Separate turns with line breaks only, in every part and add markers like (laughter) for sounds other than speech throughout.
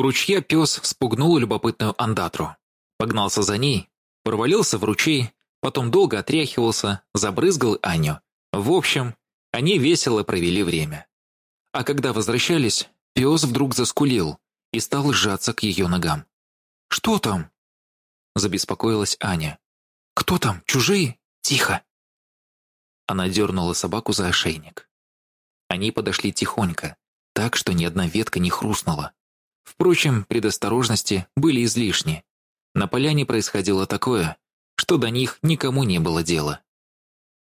У ручья пес спугнул любопытную андатру. Погнался за ней, провалился в ручей, потом долго отряхивался, забрызгал Аню. В общем, они весело провели время. А когда возвращались, пес вдруг заскулил и стал сжаться к ее ногам. «Что там?» Забеспокоилась Аня. «Кто там? Чужие? Тихо!» Она дернула собаку за ошейник. Они подошли тихонько, так, что ни одна ветка не хрустнула. Впрочем, предосторожности были излишни. На поляне происходило такое, что до них никому не было дела.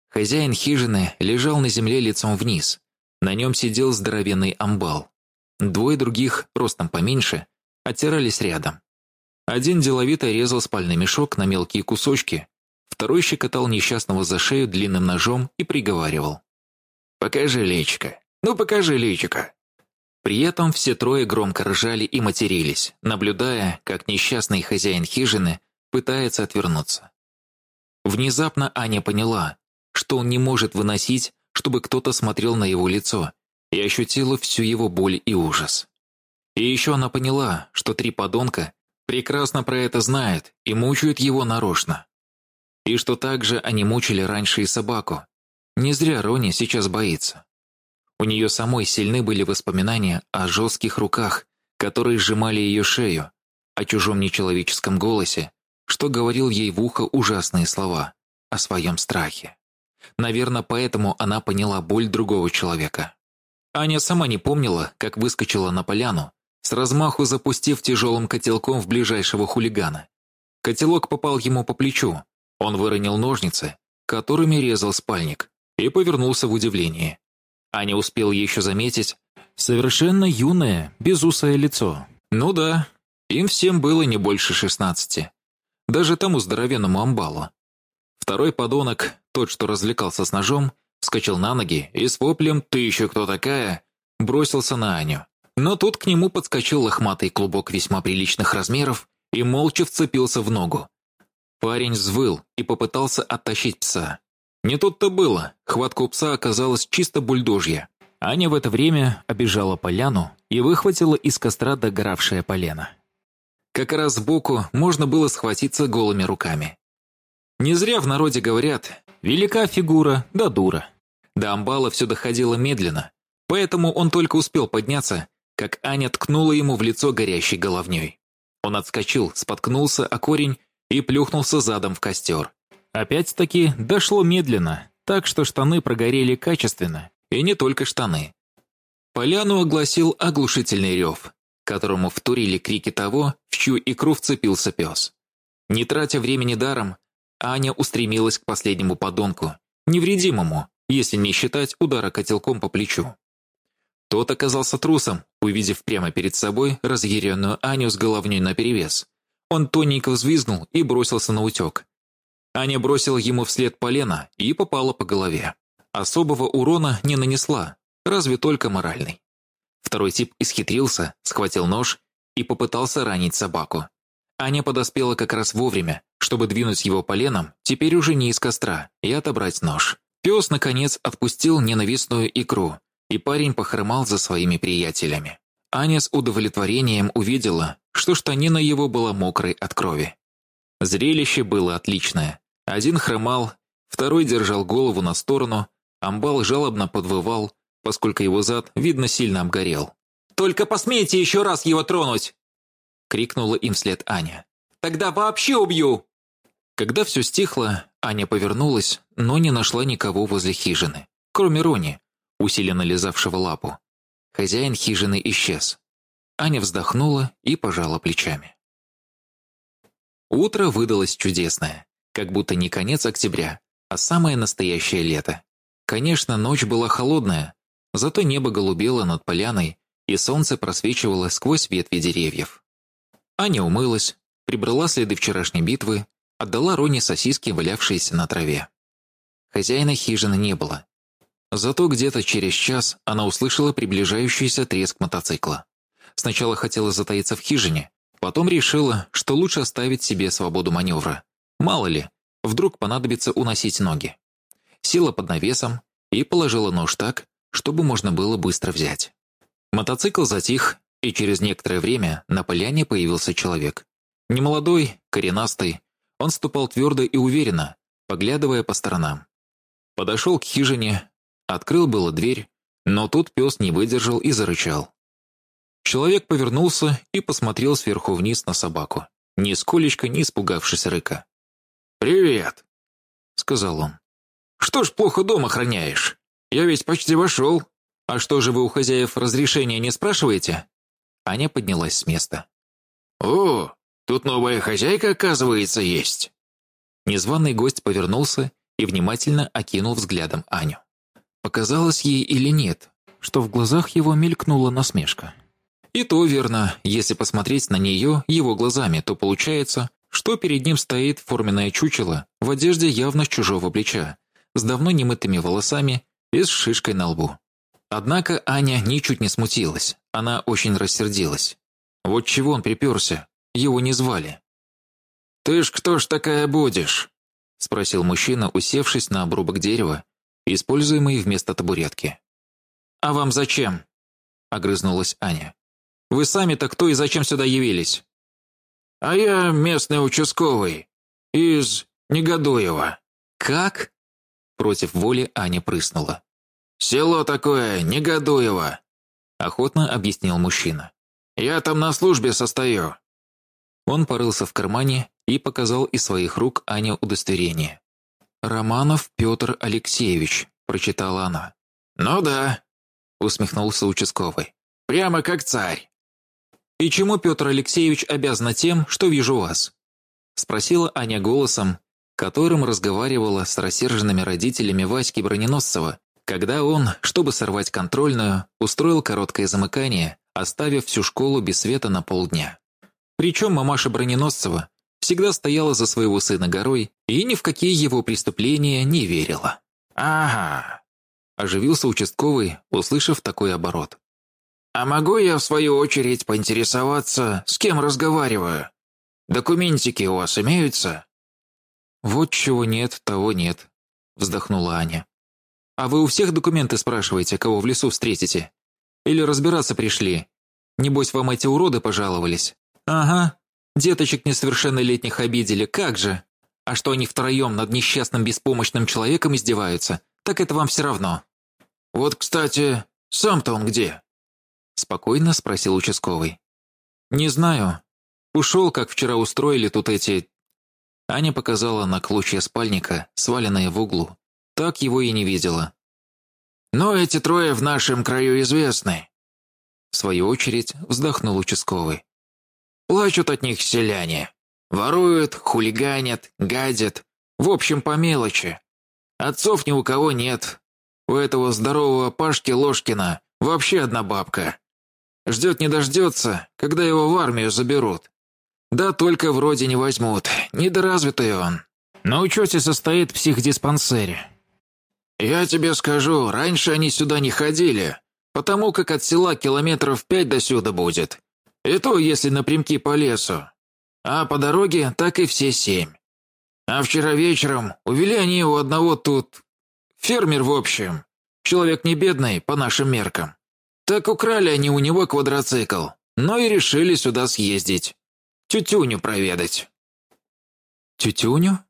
Хозяин хижины лежал на земле лицом вниз. На нем сидел здоровенный амбал. Двое других, ростом поменьше, оттирались рядом. Один деловито резал спальный мешок на мелкие кусочки, второй щекотал несчастного за шею длинным ножом и приговаривал. «Покажи личико! Ну покажи личико!» При этом все трое громко ржали и матерились, наблюдая, как несчастный хозяин хижины пытается отвернуться. Внезапно Аня поняла, что он не может выносить, чтобы кто-то смотрел на его лицо, и ощутила всю его боль и ужас. И еще она поняла, что три подонка прекрасно про это знают и мучают его нарочно. И что также они мучили раньше и собаку. Не зря Рони сейчас боится. У нее самой сильны были воспоминания о жестких руках, которые сжимали ее шею, о чужом нечеловеческом голосе, что говорил ей в ухо ужасные слова о своем страхе. Наверное, поэтому она поняла боль другого человека. Аня сама не помнила, как выскочила на поляну, с размаху запустив тяжелым котелком в ближайшего хулигана. Котелок попал ему по плечу, он выронил ножницы, которыми резал спальник, и повернулся в удивлении. Аня успела еще заметить совершенно юное, безусое лицо. Ну да, им всем было не больше шестнадцати. Даже тому здоровенному амбалу. Второй подонок, тот, что развлекался с ножом, вскочил на ноги и с воплем «Ты еще кто такая?» бросился на Аню. Но тут к нему подскочил лохматый клубок весьма приличных размеров и молча вцепился в ногу. Парень взвыл и попытался оттащить пса. Не тут-то было, хватка у пса оказалась чисто бульдожья. Аня в это время обижала поляну и выхватила из костра догоравшее полено. Как раз сбоку можно было схватиться голыми руками. Не зря в народе говорят «велика фигура, да дура». До амбала все доходило медленно, поэтому он только успел подняться, как Аня ткнула ему в лицо горящей головней. Он отскочил, споткнулся о корень и плюхнулся задом в костер. Опять-таки дошло медленно, так что штаны прогорели качественно, и не только штаны. Поляну огласил оглушительный рев, которому вторили крики того, в чью икру вцепился пес. Не тратя времени даром, Аня устремилась к последнему подонку, невредимому, если не считать удара котелком по плечу. Тот оказался трусом, увидев прямо перед собой разъяренную Аню с головней наперевес. Он тоненько взвизгнул и бросился на утек, Аня бросила ему вслед полено и попала по голове. Особого урона не нанесла, разве только моральный. Второй тип исхитрился, схватил нож и попытался ранить собаку. Аня подоспела как раз вовремя, чтобы двинуть его поленом, теперь уже не из костра, и отобрать нож. Пес, наконец, отпустил ненавистную икру, и парень похромал за своими приятелями. Аня с удовлетворением увидела, что штанина его была мокрой от крови. Зрелище было отличное. Один хромал, второй держал голову на сторону, амбал жалобно подвывал, поскольку его зад, видно, сильно обгорел. «Только посмейте еще раз его тронуть!» крикнула им вслед Аня. «Тогда вообще убью!» Когда все стихло, Аня повернулась, но не нашла никого возле хижины, кроме Рони, усиленно лизавшего лапу. Хозяин хижины исчез. Аня вздохнула и пожала плечами. Утро выдалось чудесное, как будто не конец октября, а самое настоящее лето. Конечно, ночь была холодная, зато небо голубело над поляной, и солнце просвечивало сквозь ветви деревьев. Аня умылась, прибрала следы вчерашней битвы, отдала Роне сосиски, валявшиеся на траве. Хозяина хижины не было. Зато где-то через час она услышала приближающийся треск мотоцикла. Сначала хотела затаиться в хижине, Потом решила, что лучше оставить себе свободу маневра. Мало ли, вдруг понадобится уносить ноги. Села под навесом и положила нож так, чтобы можно было быстро взять. Мотоцикл затих, И через некоторое время на поляне появился человек. Немолодой, коренастый, он ступал твердо и уверенно, поглядывая по сторонам. Подошел к хижине, открыл было дверь, но тут пес не выдержал и зарычал. Человек повернулся и посмотрел сверху вниз на собаку, нисколечко не испугавшись рыка.
«Привет», —
сказал он.
«Что ж плохо дом охраняешь? Я ведь почти вошел.
А что же вы у хозяев разрешения не спрашиваете?» Аня поднялась с места.
«О, тут новая хозяйка, оказывается, есть».
Незваный гость повернулся и внимательно окинул взглядом Аню. Показалось ей или нет, что в глазах его мелькнула насмешка. И то верно, если посмотреть на нее его глазами, то получается, что перед ним стоит форменное чучело в одежде явно с чужого плеча, с давно немытыми волосами и с шишкой на лбу. Однако Аня ничуть не смутилась, она очень рассердилась. Вот чего он приперся, его не звали.
«Ты ж кто ж такая будешь?»
– спросил мужчина, усевшись на обрубок дерева, используемый вместо табуретки. «А вам зачем?» – огрызнулась Аня. Вы сами-то кто и зачем сюда явились?»
«А я местный участковый. Из Негодуева».
«Как?» Против воли Аня прыснула.
«Село такое, Негодуево», —
охотно объяснил мужчина.
«Я там на службе состою».
Он порылся в кармане и показал из своих рук Ане удостоверение. «Романов Петр Алексеевич», — прочитала она.
«Ну да», —
усмехнулся участковый.
«Прямо как царь».
«И чему Петр Алексеевич обязан тем, что вижу вас?» Спросила Аня голосом, которым разговаривала с рассерженными родителями Васьки Броненосцева, когда он, чтобы сорвать контрольную, устроил короткое замыкание, оставив всю школу без света на полдня. Причем мамаша Броненосцева всегда стояла за своего сына горой и ни в какие его преступления не верила.
«Ага», –
оживился участковый, услышав такой оборот.
«А могу я, в свою очередь, поинтересоваться, с кем разговариваю? Документики у вас имеются?»
«Вот чего нет, того нет», — вздохнула Аня. «А вы у всех документы спрашиваете, кого в лесу встретите? Или разбираться пришли? Небось, вам эти уроды пожаловались?» «Ага, деточек несовершеннолетних обидели, как же? А что они втроем над несчастным беспомощным человеком издеваются, так это вам все равно».
«Вот, кстати, сам-то он где?»
Спокойно спросил участковый. «Не знаю. Ушел, как вчера устроили тут эти...» Аня показала на клочья спальника, сваленные в углу. Так его и не видела.
«Но эти трое в нашем краю известны».
В свою очередь вздохнул участковый.
«Плачут от них селяне. Воруют, хулиганят, гадят. В общем, по мелочи. Отцов ни у кого нет. У этого здорового Пашки Ложкина вообще одна бабка. Ждет не дождется, когда его в армию заберут. Да только вроде не возьмут, недоразвитый он. На учете состоит в психдиспансере. Я тебе скажу, раньше они сюда не ходили, потому как от села километров пять до сюда будет. И то, если напрямки по лесу. А по дороге так и все семь. А вчера вечером увели они у одного тут... Фермер, в общем. Человек не бедный, по нашим меркам. Так украли они у него квадроцикл, но и решили сюда съездить. Тютюню проведать.
Тютюню?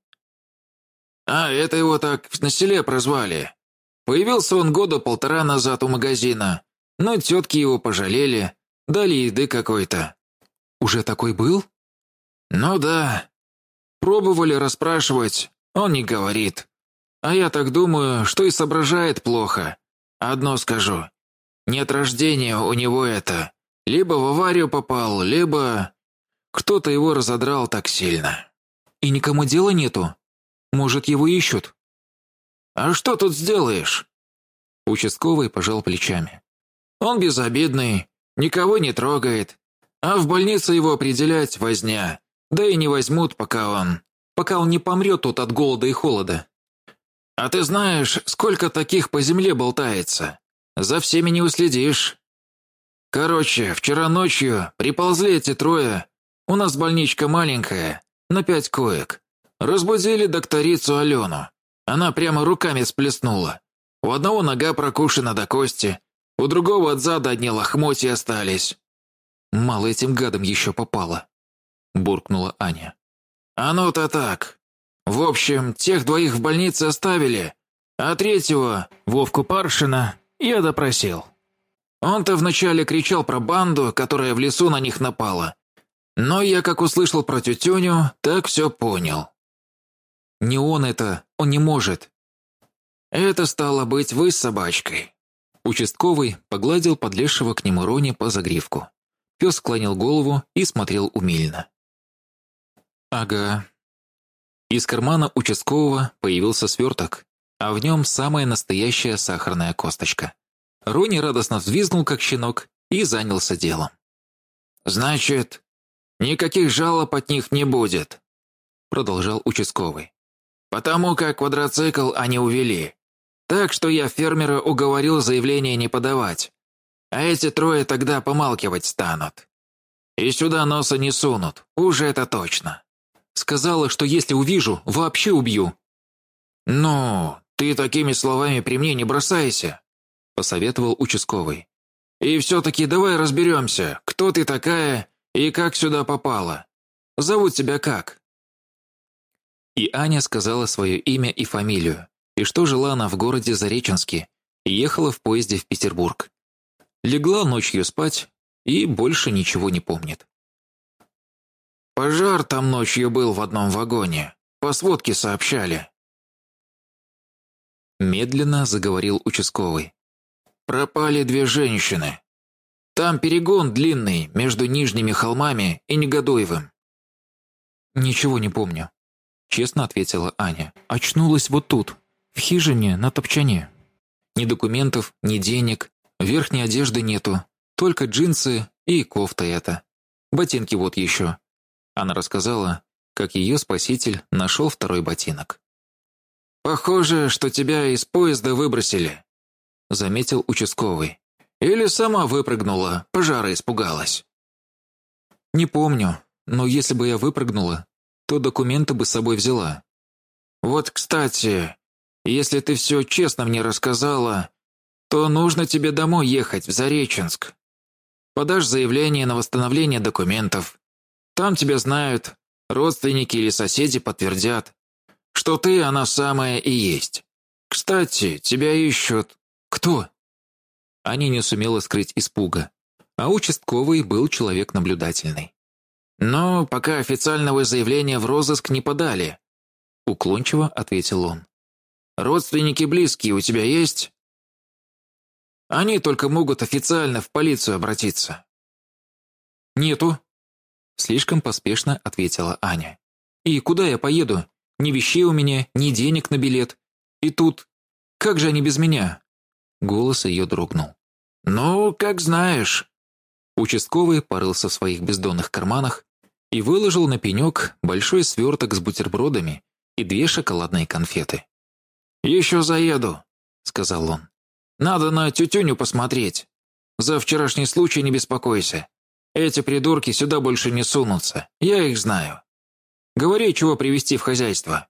А, это его так на селе прозвали. Появился он года полтора назад у магазина, но тетки его пожалели, дали еды какой-то.
Уже такой был?
Ну да. Пробовали расспрашивать, он не говорит. А я так думаю, что и соображает плохо. Одно скажу, нет рождения у него это. Либо в аварию попал, либо... Кто-то его разодрал так сильно.
И никому дела нету? Может, его ищут?
А что тут сделаешь?
Участковый пожал плечами.
Он безобидный, никого не трогает. А в больнице его определять возня. Да и не возьмут, пока он...
Пока он не помрет тут от голода и холода.
А ты знаешь, сколько таких по земле болтается? За всеми не уследишь. Короче, вчера ночью приползли эти трое. У нас больничка маленькая, на пять коек. Разбудили докторицу Алену. Она прямо руками сплеснула. У одного нога прокушена до кости, у другого от зада одни лохмотья остались.
Мало этим гадам еще попало», – буркнула Аня.
«Оно-то так. В общем, тех двоих в больнице оставили, а третьего, Вовку Паршина, я допросил. Он-то вначале кричал про банду, которая в лесу на них напала. Но я как услышал про тютюню, так все понял.
Не он это, он не может.
Это стало быть вы с собачкой.
Участковый погладил подлезшего к нему Рони по загривку. Пес склонил голову и смотрел умильно. «Ага». Из кармана участкового появился сверток, а в нем самая настоящая сахарная косточка. Рони радостно взвизгнул, как щенок, и занялся делом.
«Значит, никаких жалоб от них не будет», продолжал участковый. «Потому как квадроцикл они увели. Так что я фермера уговорил заявление не подавать. А эти трое тогда помалкивать станут. И сюда носа не сунут, уже это точно».
Сказала, что если увижу, вообще убью.
«Ну, ты такими словами при мне не бросайся посоветовал участковый. «И все-таки давай разберемся, кто ты такая и как сюда попала. Зовут тебя как?»
И Аня сказала свое имя и фамилию, и что жила она в городе Зареченске, и ехала в поезде в Петербург. Легла ночью спать и больше ничего не помнит.
«Пожар там ночью был в одном вагоне, по сводке сообщали».
Медленно заговорил участковый.
Пропали две женщины. Там перегон длинный между Нижними холмами и Негодоевым.
Ничего не помню, честно ответила Аня. Очнулась вот тут, в хижине на топчане. Ни документов, ни денег, верхней одежды нету, только джинсы и кофта эта. Ботинки вот еще. Она рассказала, как ее спаситель нашел второй ботинок.
«Похоже, что тебя из поезда выбросили», заметил участковый. Или сама выпрыгнула, пожара испугалась.
Не помню, но если бы я выпрыгнула, то документы бы с собой взяла.
Вот, кстати, если ты все честно мне рассказала, то нужно тебе домой ехать, в Зареченск. Подашь заявление на восстановление документов. Там тебя знают, родственники или соседи подтвердят, что ты она самая и есть. Кстати, тебя ищут.
«Кто?» Аня не сумела скрыть испуга, а участковый был человек наблюдательный.
«Но пока официального заявления в розыск не подали», уклончиво ответил он. «Родственники близкие у тебя есть?» «Они только могут официально в полицию обратиться».
«Нету», слишком поспешно ответила Аня. «И куда я поеду? Ни вещей у меня, ни денег на билет. И тут... Как же они без меня?» Голос ее дрогнул.
«Ну, как знаешь».
Участковый порылся в своих бездонных карманах и выложил на пенек большой сверток с бутербродами и две шоколадные конфеты.
«Еще заеду», — сказал он. «Надо на тютюню посмотреть. За вчерашний случай не беспокойся. Эти придурки сюда больше не сунутся, я их знаю. Говори, чего привезти в хозяйство».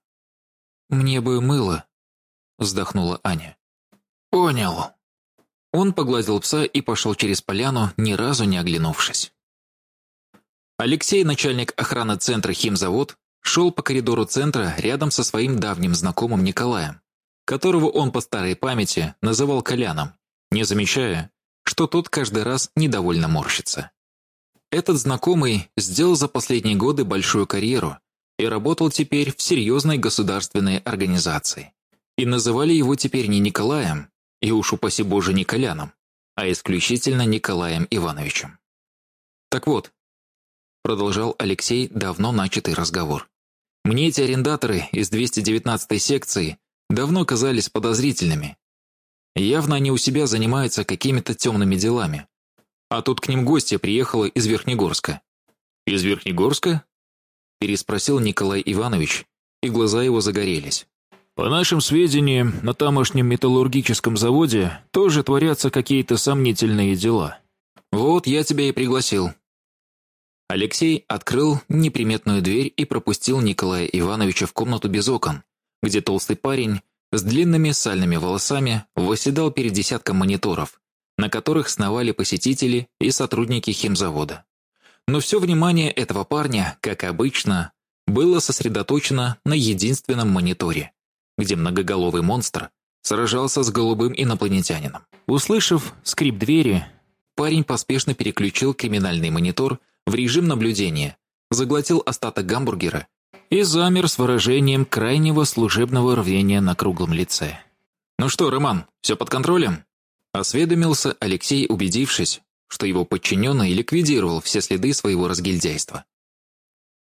«Мне бы мыло», — вздохнула Аня.
«Понял».
Он погладил пса и пошел через поляну, ни разу не оглянувшись. Алексей, начальник охраны центра «Химзавод», шел по коридору центра рядом со своим давним знакомым Николаем, которого он по старой памяти называл Коляном, не замечая, что тот каждый раз недовольно морщится. Этот знакомый сделал за последние годы большую карьеру и работал теперь в серьезной государственной организации. И называли его теперь не Николаем, и уж упаси Боже не Коляном, а исключительно Николаем Ивановичем. Так вот, продолжал Алексей давно начатый разговор. Мне эти арендаторы из 219-й секции давно казались подозрительными. Явно они у себя занимаются какими-то темными делами. А тут к ним гостья приехала из Верхнегорска. «Из Верхнегорска?» Переспросил Николай Иванович, и глаза его загорелись.
По нашим сведениям, на тамошнем металлургическом заводе тоже творятся какие-то сомнительные дела.
Вот я тебя и пригласил. Алексей открыл неприметную дверь и пропустил Николая Ивановича в комнату без окон, где толстый парень с длинными сальными волосами восседал перед десятком мониторов, на которых сновали посетители и сотрудники химзавода. Но все внимание этого парня, как обычно, было сосредоточено на единственном мониторе, где многоголовый монстр сражался с голубым инопланетянином. Услышав скрип двери, парень поспешно переключил криминальный монитор в режим наблюдения, заглотил остаток гамбургера и замер с выражением крайнего служебного рвения на круглом лице. «Ну что, Роман, все под контролем?» Осведомился Алексей, убедившись, что его подчиненный ликвидировал все следы своего разгильдяйства.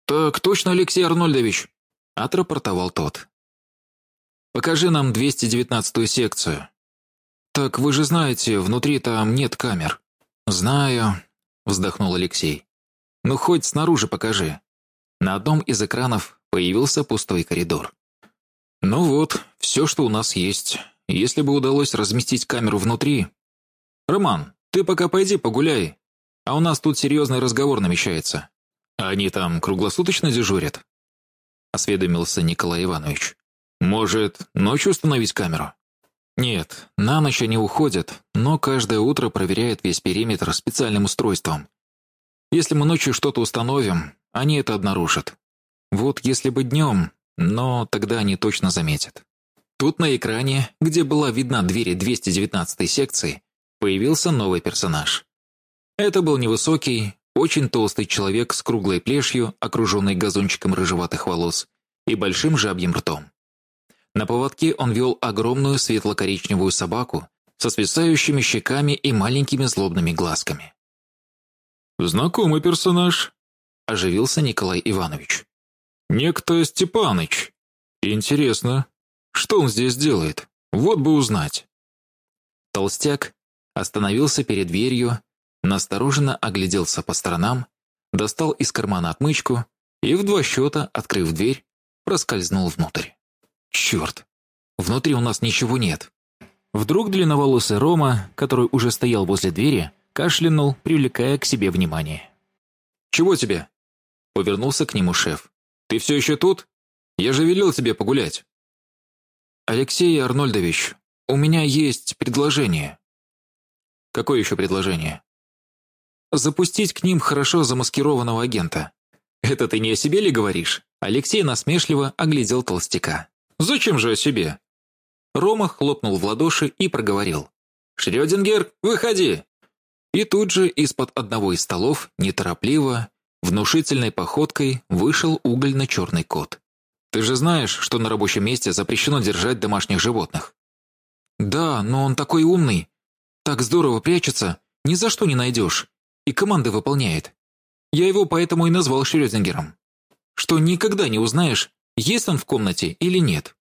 «Так точно, Алексей Арнольдович!»
– отрапортовал тот.
«Покажи нам 219-ю секцию». «Так вы же знаете, внутри там нет камер».
«Знаю», – вздохнул Алексей. «Ну хоть снаружи покажи». На одном из экранов появился пустой коридор. «Ну вот, все, что у нас есть. Если бы удалось разместить камеру внутри...» «Роман, ты пока пойди погуляй, а у нас тут серьезный разговор намечается». «Они там круглосуточно дежурят?» Осведомился Николай Иванович. «Может, ночью установить камеру?» «Нет, на ночь они уходят, но каждое утро проверяют весь периметр специальным устройством. Если мы ночью что-то установим, они это обнаружат. Вот если бы днем, но тогда они точно заметят». Тут на экране, где была видна дверь 219 секции, появился новый персонаж. Это был невысокий, очень толстый человек с круглой плешью, окруженный газончиком рыжеватых волос и большим жабьим ртом. На поводке он вел огромную светло-коричневую собаку со свисающими щеками и маленькими злобными глазками.
«Знакомый персонаж», –
оживился Николай Иванович.
«Некто Степаныч. Интересно, что он здесь делает? Вот бы узнать».
Толстяк остановился перед дверью, настороженно огляделся по сторонам, достал из кармана отмычку и в два счета, открыв дверь, проскользнул внутрь. Черт, внутри у нас ничего нет. Вдруг длинноволосый Рома, который уже стоял возле двери, кашлянул, привлекая к себе внимание.
«Чего тебе?» Повернулся к нему шеф. «Ты все еще тут? Я же велел тебе погулять».
«Алексей Арнольдович, у меня есть предложение».
«Какое еще предложение?»
запустить к ним хорошо замаскированного агента. Это ты не о себе ли говоришь? Алексей насмешливо оглядел толстяка.
Зачем же о себе?
Рома хлопнул в ладоши и проговорил. «Шрёдингер, выходи!» И тут же из-под одного из столов, неторопливо, внушительной походкой вышел угольно-черный кот. «Ты же знаешь, что на рабочем месте запрещено держать домашних животных?» «Да, но он такой умный. Так здорово прячется, ни за что не найдешь и команды выполняет. Я его поэтому и назвал Шрёдингером. Что никогда не узнаешь, есть он в комнате или нет.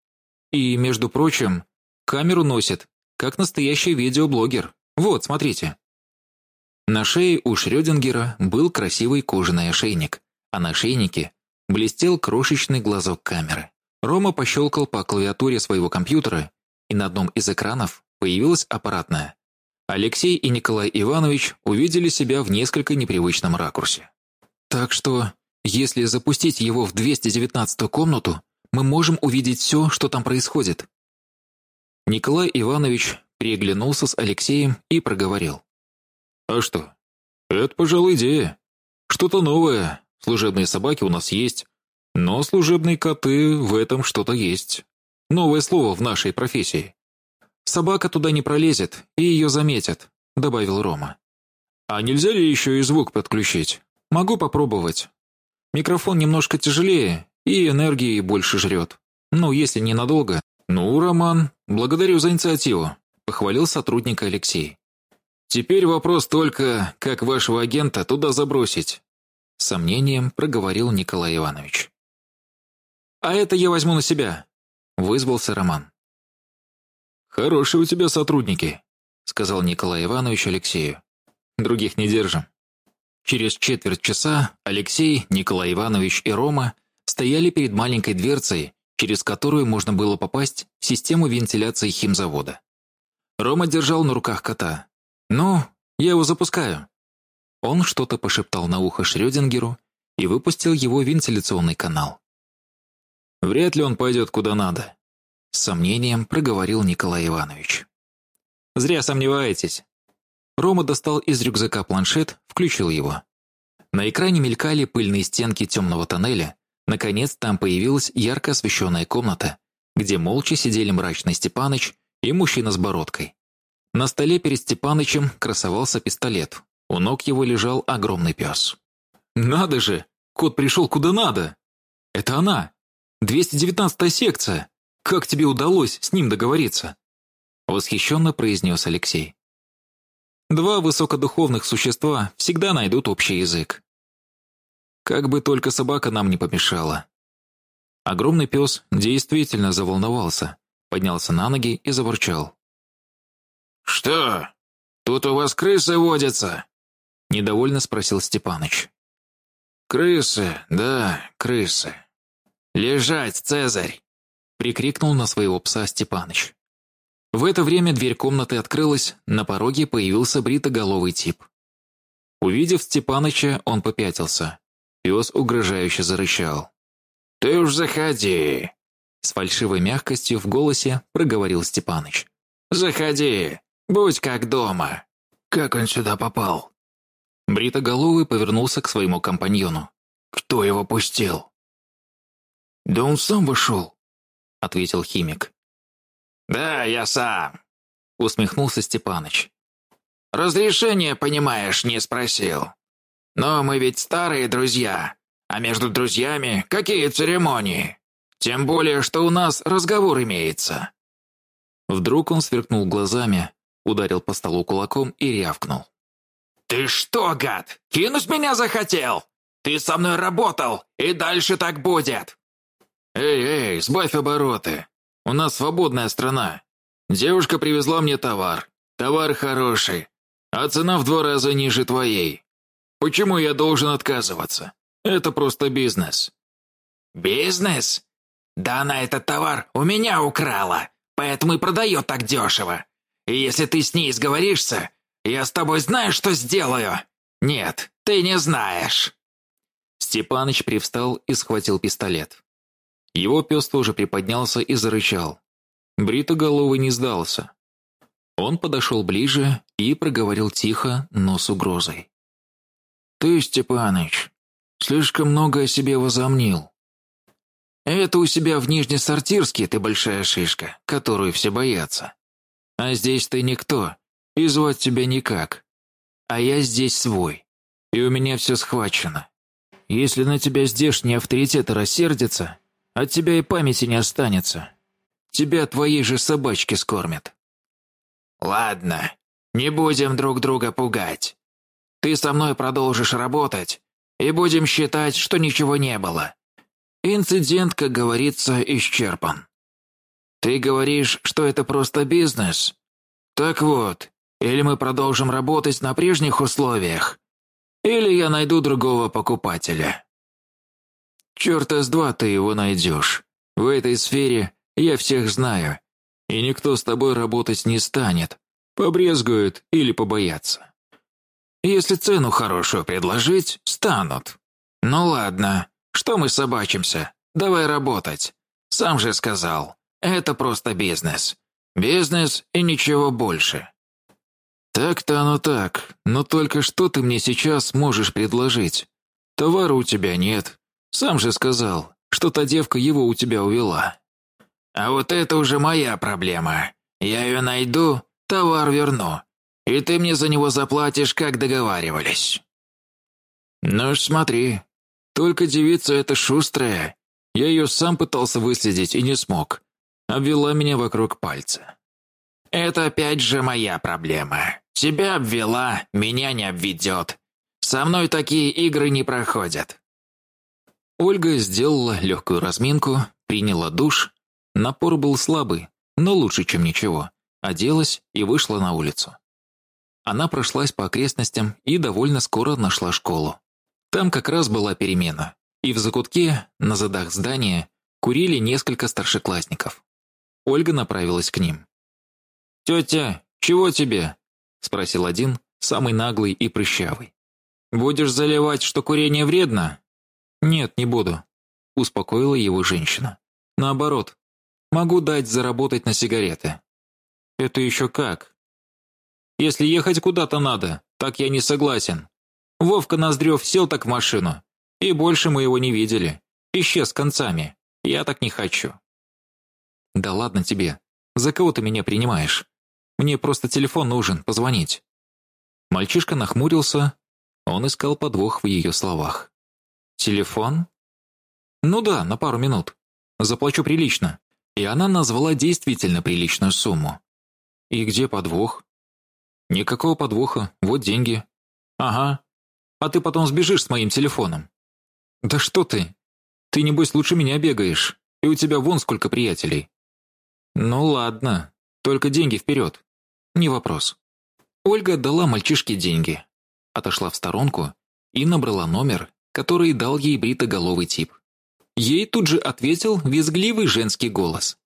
И, между прочим, камеру носит, как настоящий видеоблогер. Вот, смотрите. На шее у Шрёдингера был красивый кожаный ошейник, а на шейнике блестел крошечный глазок камеры. Рома пощелкал по клавиатуре своего компьютера, и на одном из экранов появилась аппаратная, Алексей и Николай Иванович увидели себя в несколько непривычном ракурсе. Так что, если запустить его в 219-ю комнату, мы можем увидеть все, что там происходит. Николай Иванович переглянулся с Алексеем и проговорил.
«А что? Это, пожалуй, идея. Что-то новое. Служебные собаки у нас есть. Но служебные коты в этом что-то есть. Новое слово в нашей профессии.
«Собака туда не пролезет, и ее заметят», — добавил Рома.
«А нельзя ли еще и звук подключить?»
«Могу попробовать. Микрофон немножко тяжелее и энергии больше жрет. Ну, если ненадолго».
«Ну, Роман, благодарю за инициативу», — похвалил сотрудник Алексей. «Теперь вопрос только, как вашего агента туда забросить?»
Сомнением проговорил Николай Иванович. «А это я возьму на себя», — вызвался Роман.
«Хорошие у тебя сотрудники», —
сказал Николай Иванович Алексею. «Других не держим». Через четверть часа Алексей, Николай Иванович и Рома стояли перед маленькой дверцей, через которую можно было попасть в систему вентиляции химзавода. Рома держал на руках кота. «Ну, я его запускаю». Он что-то пошептал на ухо Шрёдингеру и выпустил его вентиляционный канал.
«Вряд ли он пойдет куда надо»,
с сомнением проговорил Николай Иванович. «Зря сомневаетесь». Рома достал из рюкзака планшет, включил его. На экране мелькали пыльные стенки темного тоннеля. Наконец там появилась ярко освещенная комната, где молча сидели мрачный Степаныч и мужчина с бородкой. На столе перед Степанычем красовался пистолет. У ног его лежал огромный пес. «Надо же! Кот пришел куда надо! Это она! 219-я секция! Как тебе удалось с ним договориться?» Восхищенно произнес Алексей. Два высокодуховных существа всегда найдут общий язык. Как бы только собака нам не помешала. Огромный пес действительно заволновался, поднялся на ноги и заворчал.
«Что? Тут у вас крысы водятся?»
Недовольно спросил Степаныч.
«Крысы, да, крысы. Лежать, Цезарь!»
Прикрикнул на своего пса Степаныч. В это время дверь комнаты открылась, на пороге появился бритоголовый тип. Увидев Степаныча, он попятился. Пес угрожающе зарычал.
«Ты уж заходи!»
С фальшивой мягкостью в голосе проговорил Степаныч.
«Заходи! Будь как дома!»
«Как он сюда попал?»
Бритоголовый повернулся к своему компаньону.
«Кто его пустил?»
«Да он сам вошел», — ответил химик.
«Да, я сам», —
усмехнулся Степаныч.
«Разрешение, понимаешь, не спросил. Но мы ведь старые друзья, а между друзьями какие церемонии? Тем более, что у нас разговор имеется».
Вдруг он сверкнул глазами, ударил по столу кулаком и рявкнул.
«Ты что, гад, кинуть меня захотел? Ты со мной работал, и дальше так будет!»
«Эй, эй, сбавь обороты. У нас свободная страна. Девушка привезла мне товар. Товар хороший, а цена в два раза ниже твоей. Почему я должен отказываться? Это просто бизнес».
«Бизнес? Да она этот товар у меня украла, поэтому и продает так дешево. И если ты с ней сговоришься, я с тобой знаю, что сделаю. Нет, ты не знаешь».
Степаныч привстал и схватил пистолет. Его пес тоже приподнялся и зарычал. Бритоголовый не сдался. Он подошел ближе и проговорил тихо, но с угрозой.
«Ты, Степаныч, слишком много о себе возомнил. Это у себя в Нижнесортирске ты большая шишка, которую все боятся. А здесь ты никто, и звать тебя никак. А я здесь свой, и у меня все схвачено. Если на тебя здешние авторитеты рассердятся, от тебя и памяти не останется. Тебя твои же собачки скормят».
«Ладно, не будем друг друга пугать. Ты со мной продолжишь работать, и будем считать, что ничего не было. Инцидент, как говорится, исчерпан. Ты говоришь, что это просто бизнес? Так вот, или мы продолжим работать на прежних условиях, или я найду другого покупателя. Черта с два ты его найдешь. В этой сфере я всех знаю, и никто с тобой работать не станет, побрезгуют или побоятся. Если цену хорошую предложить, станут. Ну ладно, что мы собачимся? Давай работать. Сам же сказал, это просто бизнес. Бизнес и ничего больше. Так-то оно так, но только что ты мне сейчас можешь предложить? Товара у тебя нет, сам же сказал, что та девка его у тебя увела. А вот это уже моя проблема. Я ее найду, товар верну. И ты мне за него заплатишь, как договаривались. Ну ж смотри, только девица эта шустрая. Я ее сам пытался выследить и не смог. Обвела меня вокруг пальца. Это опять же моя проблема. Тебя обвела, меня не обведет. Со мной такие игры не проходят. Ольга сделала легкую разминку, приняла душ. Напор был слабый, но лучше, чем ничего. Оделась и вышла на улицу. Она прошлась по окрестностям и довольно скоро нашла школу. Там как раз была перемена, и в закутке, на задах здания, курили несколько старшеклассников. Ольга направилась к ним. «Тетя, чего тебе?» – спросил один, самый наглый и прыщавый. «Будешь заливать, что курение вредно?» «Нет, не буду», – успокоила его женщина. «Наоборот, могу дать заработать на сигареты». «Это еще как?» «Если ехать куда-то надо, так я не согласен.
Вовка Ноздрев сел так в машину, и больше мы его не видели. Исчез концами. Я так не хочу». «Да ладно тебе. За кого ты меня принимаешь? Мне просто телефон нужен, позвонить». Мальчишка нахмурился. Он искал подвох в ее словах. «Телефон?» «Ну да, на пару минут. Заплачу прилично». И она назвала действительно приличную сумму. «И где подвох?» «Никакого подвоха. Вот деньги». «Ага. А ты потом сбежишь с моим телефоном». «Да что ты? Ты, небось, лучше меня бегаешь. И у тебя вон сколько приятелей». «Ну ладно. Только деньги вперед. Не вопрос». Ольга отдала мальчишке деньги, отошла в сторонку и набрала номер, который дал ей бритоголовый тип. Ей тут же ответил визгливый женский голос.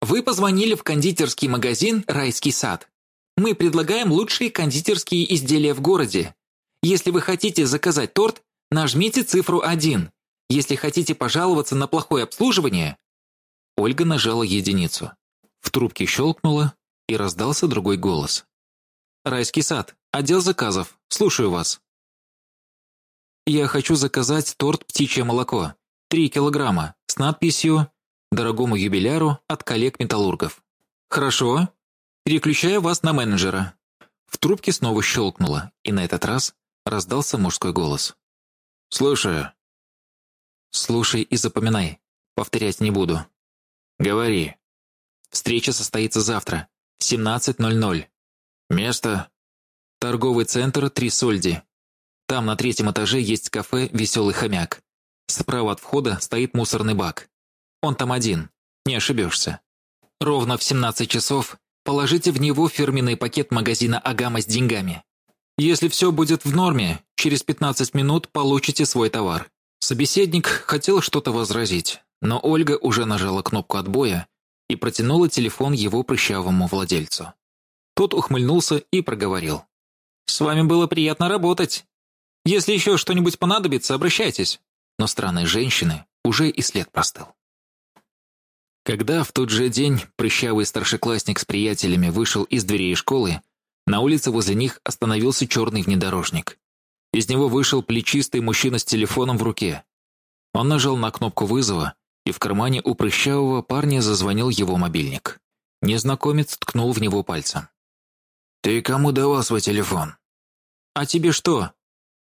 «Вы позвонили в кондитерский магазин «Райский сад». Мы предлагаем лучшие кондитерские изделия в городе. Если вы хотите заказать торт, нажмите цифру 1. Если хотите пожаловаться на плохое обслуживание...» Ольга нажала единицу. В трубке щелкнуло, и раздался другой голос. Райский сад. Отдел заказов. Слушаю вас. Я хочу заказать торт «Птичье молоко». три килограмма. С надписью «Дорогому юбиляру от коллег-металлургов». Хорошо. Переключаю вас на менеджера. В трубке снова щелкнуло, и на этот раз раздался мужской голос. «Слушаю». «Слушай и запоминай. Повторять не буду». «Говори». «Встреча состоится завтра, в 17.00. Место? Торговый центр Три Сольди. Там на третьем этаже есть кафе «Веселый хомяк». Справа от входа стоит мусорный бак. Он там один, не ошибешься. Ровно в 17 часов положите в него фирменный пакет магазина «Агама» с деньгами. Если все будет в норме, через 15 минут получите свой товар. Собеседник хотел что-то возразить, но Ольга уже нажала кнопку отбоя и протянула телефон его прыщавому владельцу. Тот ухмыльнулся и проговорил. «С вами было приятно работать. Если еще что-нибудь понадобится, обращайтесь». Но странной женщины уже и след простыл. Когда в тот же день прыщавый старшеклассник с приятелями вышел из дверей школы, на улице возле них остановился черный внедорожник. Из него вышел плечистый мужчина с телефоном в руке. Он нажал на кнопку вызова, и в кармане у прыщавого парня зазвонил его мобильник. Незнакомец ткнул в него пальцем. «Ты кому давал свой телефон?» «А тебе что?» —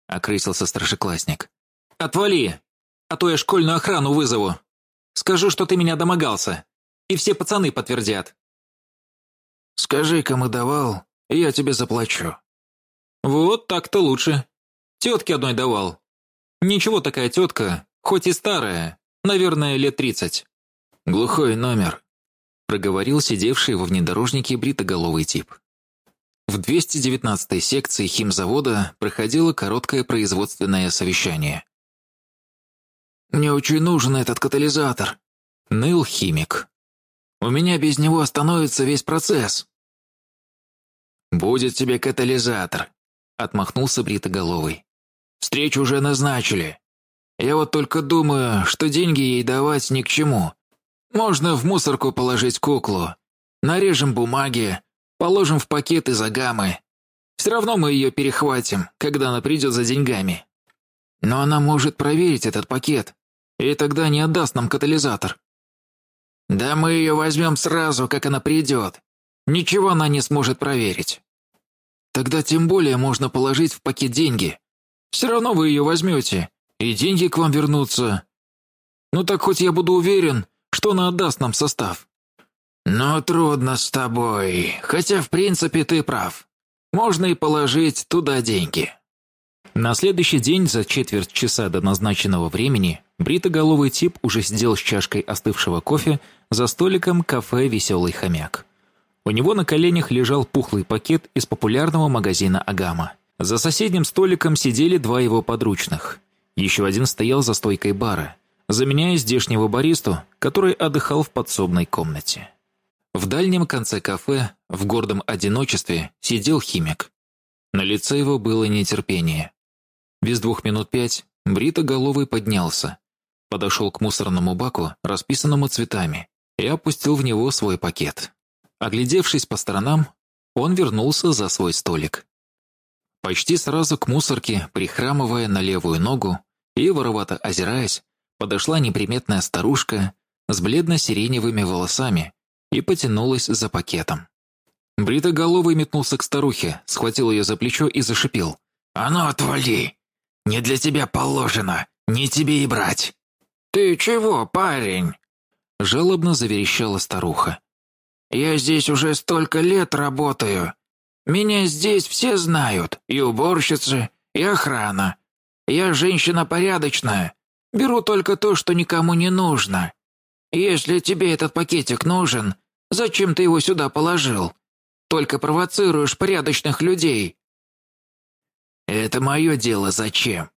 окрысился старшеклассник. «Отвали, а то я школьную охрану вызову. Скажу, что ты меня домогался, и все пацаны подтвердят». «Скажи, кому давал, я тебе заплачу». «Вот так-то лучше. Тетке одной давал. Ничего такая тетка, хоть и старая, наверное, лет тридцать». «Глухой номер», — проговорил сидевший во внедорожнике бритоголовый тип. В 219-й секции химзавода проходило короткое производственное совещание. «Мне очень нужен этот катализатор», — ныл химик. «У меня без него остановится весь процесс». «Будет тебе катализатор», — отмахнулся бритоголовый. «Встречу уже назначили. Я вот только думаю, что деньги ей давать ни к чему. Можно в мусорку положить куклу. Нарежем бумаги, Положим в пакет из агамы. Все равно мы ее перехватим, когда она придет за деньгами. Но она может проверить этот пакет, и тогда не отдаст нам катализатор. Да мы ее возьмем сразу, как она придет. Ничего она не сможет проверить. Тогда тем более можно положить в пакет деньги. Все равно вы ее возьмете, и деньги к вам вернутся. Ну так хоть я буду уверен, что она отдаст нам состав. «Но трудно с тобой, хотя в принципе ты прав. Можно и положить туда деньги». На следующий день за четверть часа до назначенного времени бритоголовый тип уже сидел с чашкой остывшего кофе за столиком кафе «Веселый хомяк». У него на коленях лежал пухлый пакет из популярного магазина «Агама». За соседним столиком сидели два его подручных. Еще один стоял за стойкой бара, заменяя здешнего баристу, который отдыхал в подсобной комнате. В дальнем конце кафе, в гордом одиночестве, сидел химик. На лице его было нетерпение. Без двух минут пять бритоголовый поднялся, подошел к мусорному баку, расписанному цветами, и опустил в него свой пакет. Оглядевшись по сторонам, он вернулся за свой столик. Почти сразу к мусорке, прихрамывая на левую ногу и воровато озираясь, подошла неприметная старушка с бледно-сиреневыми волосами и потянулась за пакетом. Бритоголовый метнулся к старухе, схватил ее за плечо и зашипел.
«А ну, отвали! Не для тебя положено, не тебе и брать!» «Ты чего, парень?»
Жалобно заверещала старуха.
«Я здесь уже столько лет работаю. Меня здесь все знают, и уборщицы, и охрана. Я женщина порядочная, беру только то, что никому не нужно. Если тебе этот пакетик нужен, зачем ты его сюда положил? Только провоцируешь порядочных людей». «Это мое дело, зачем?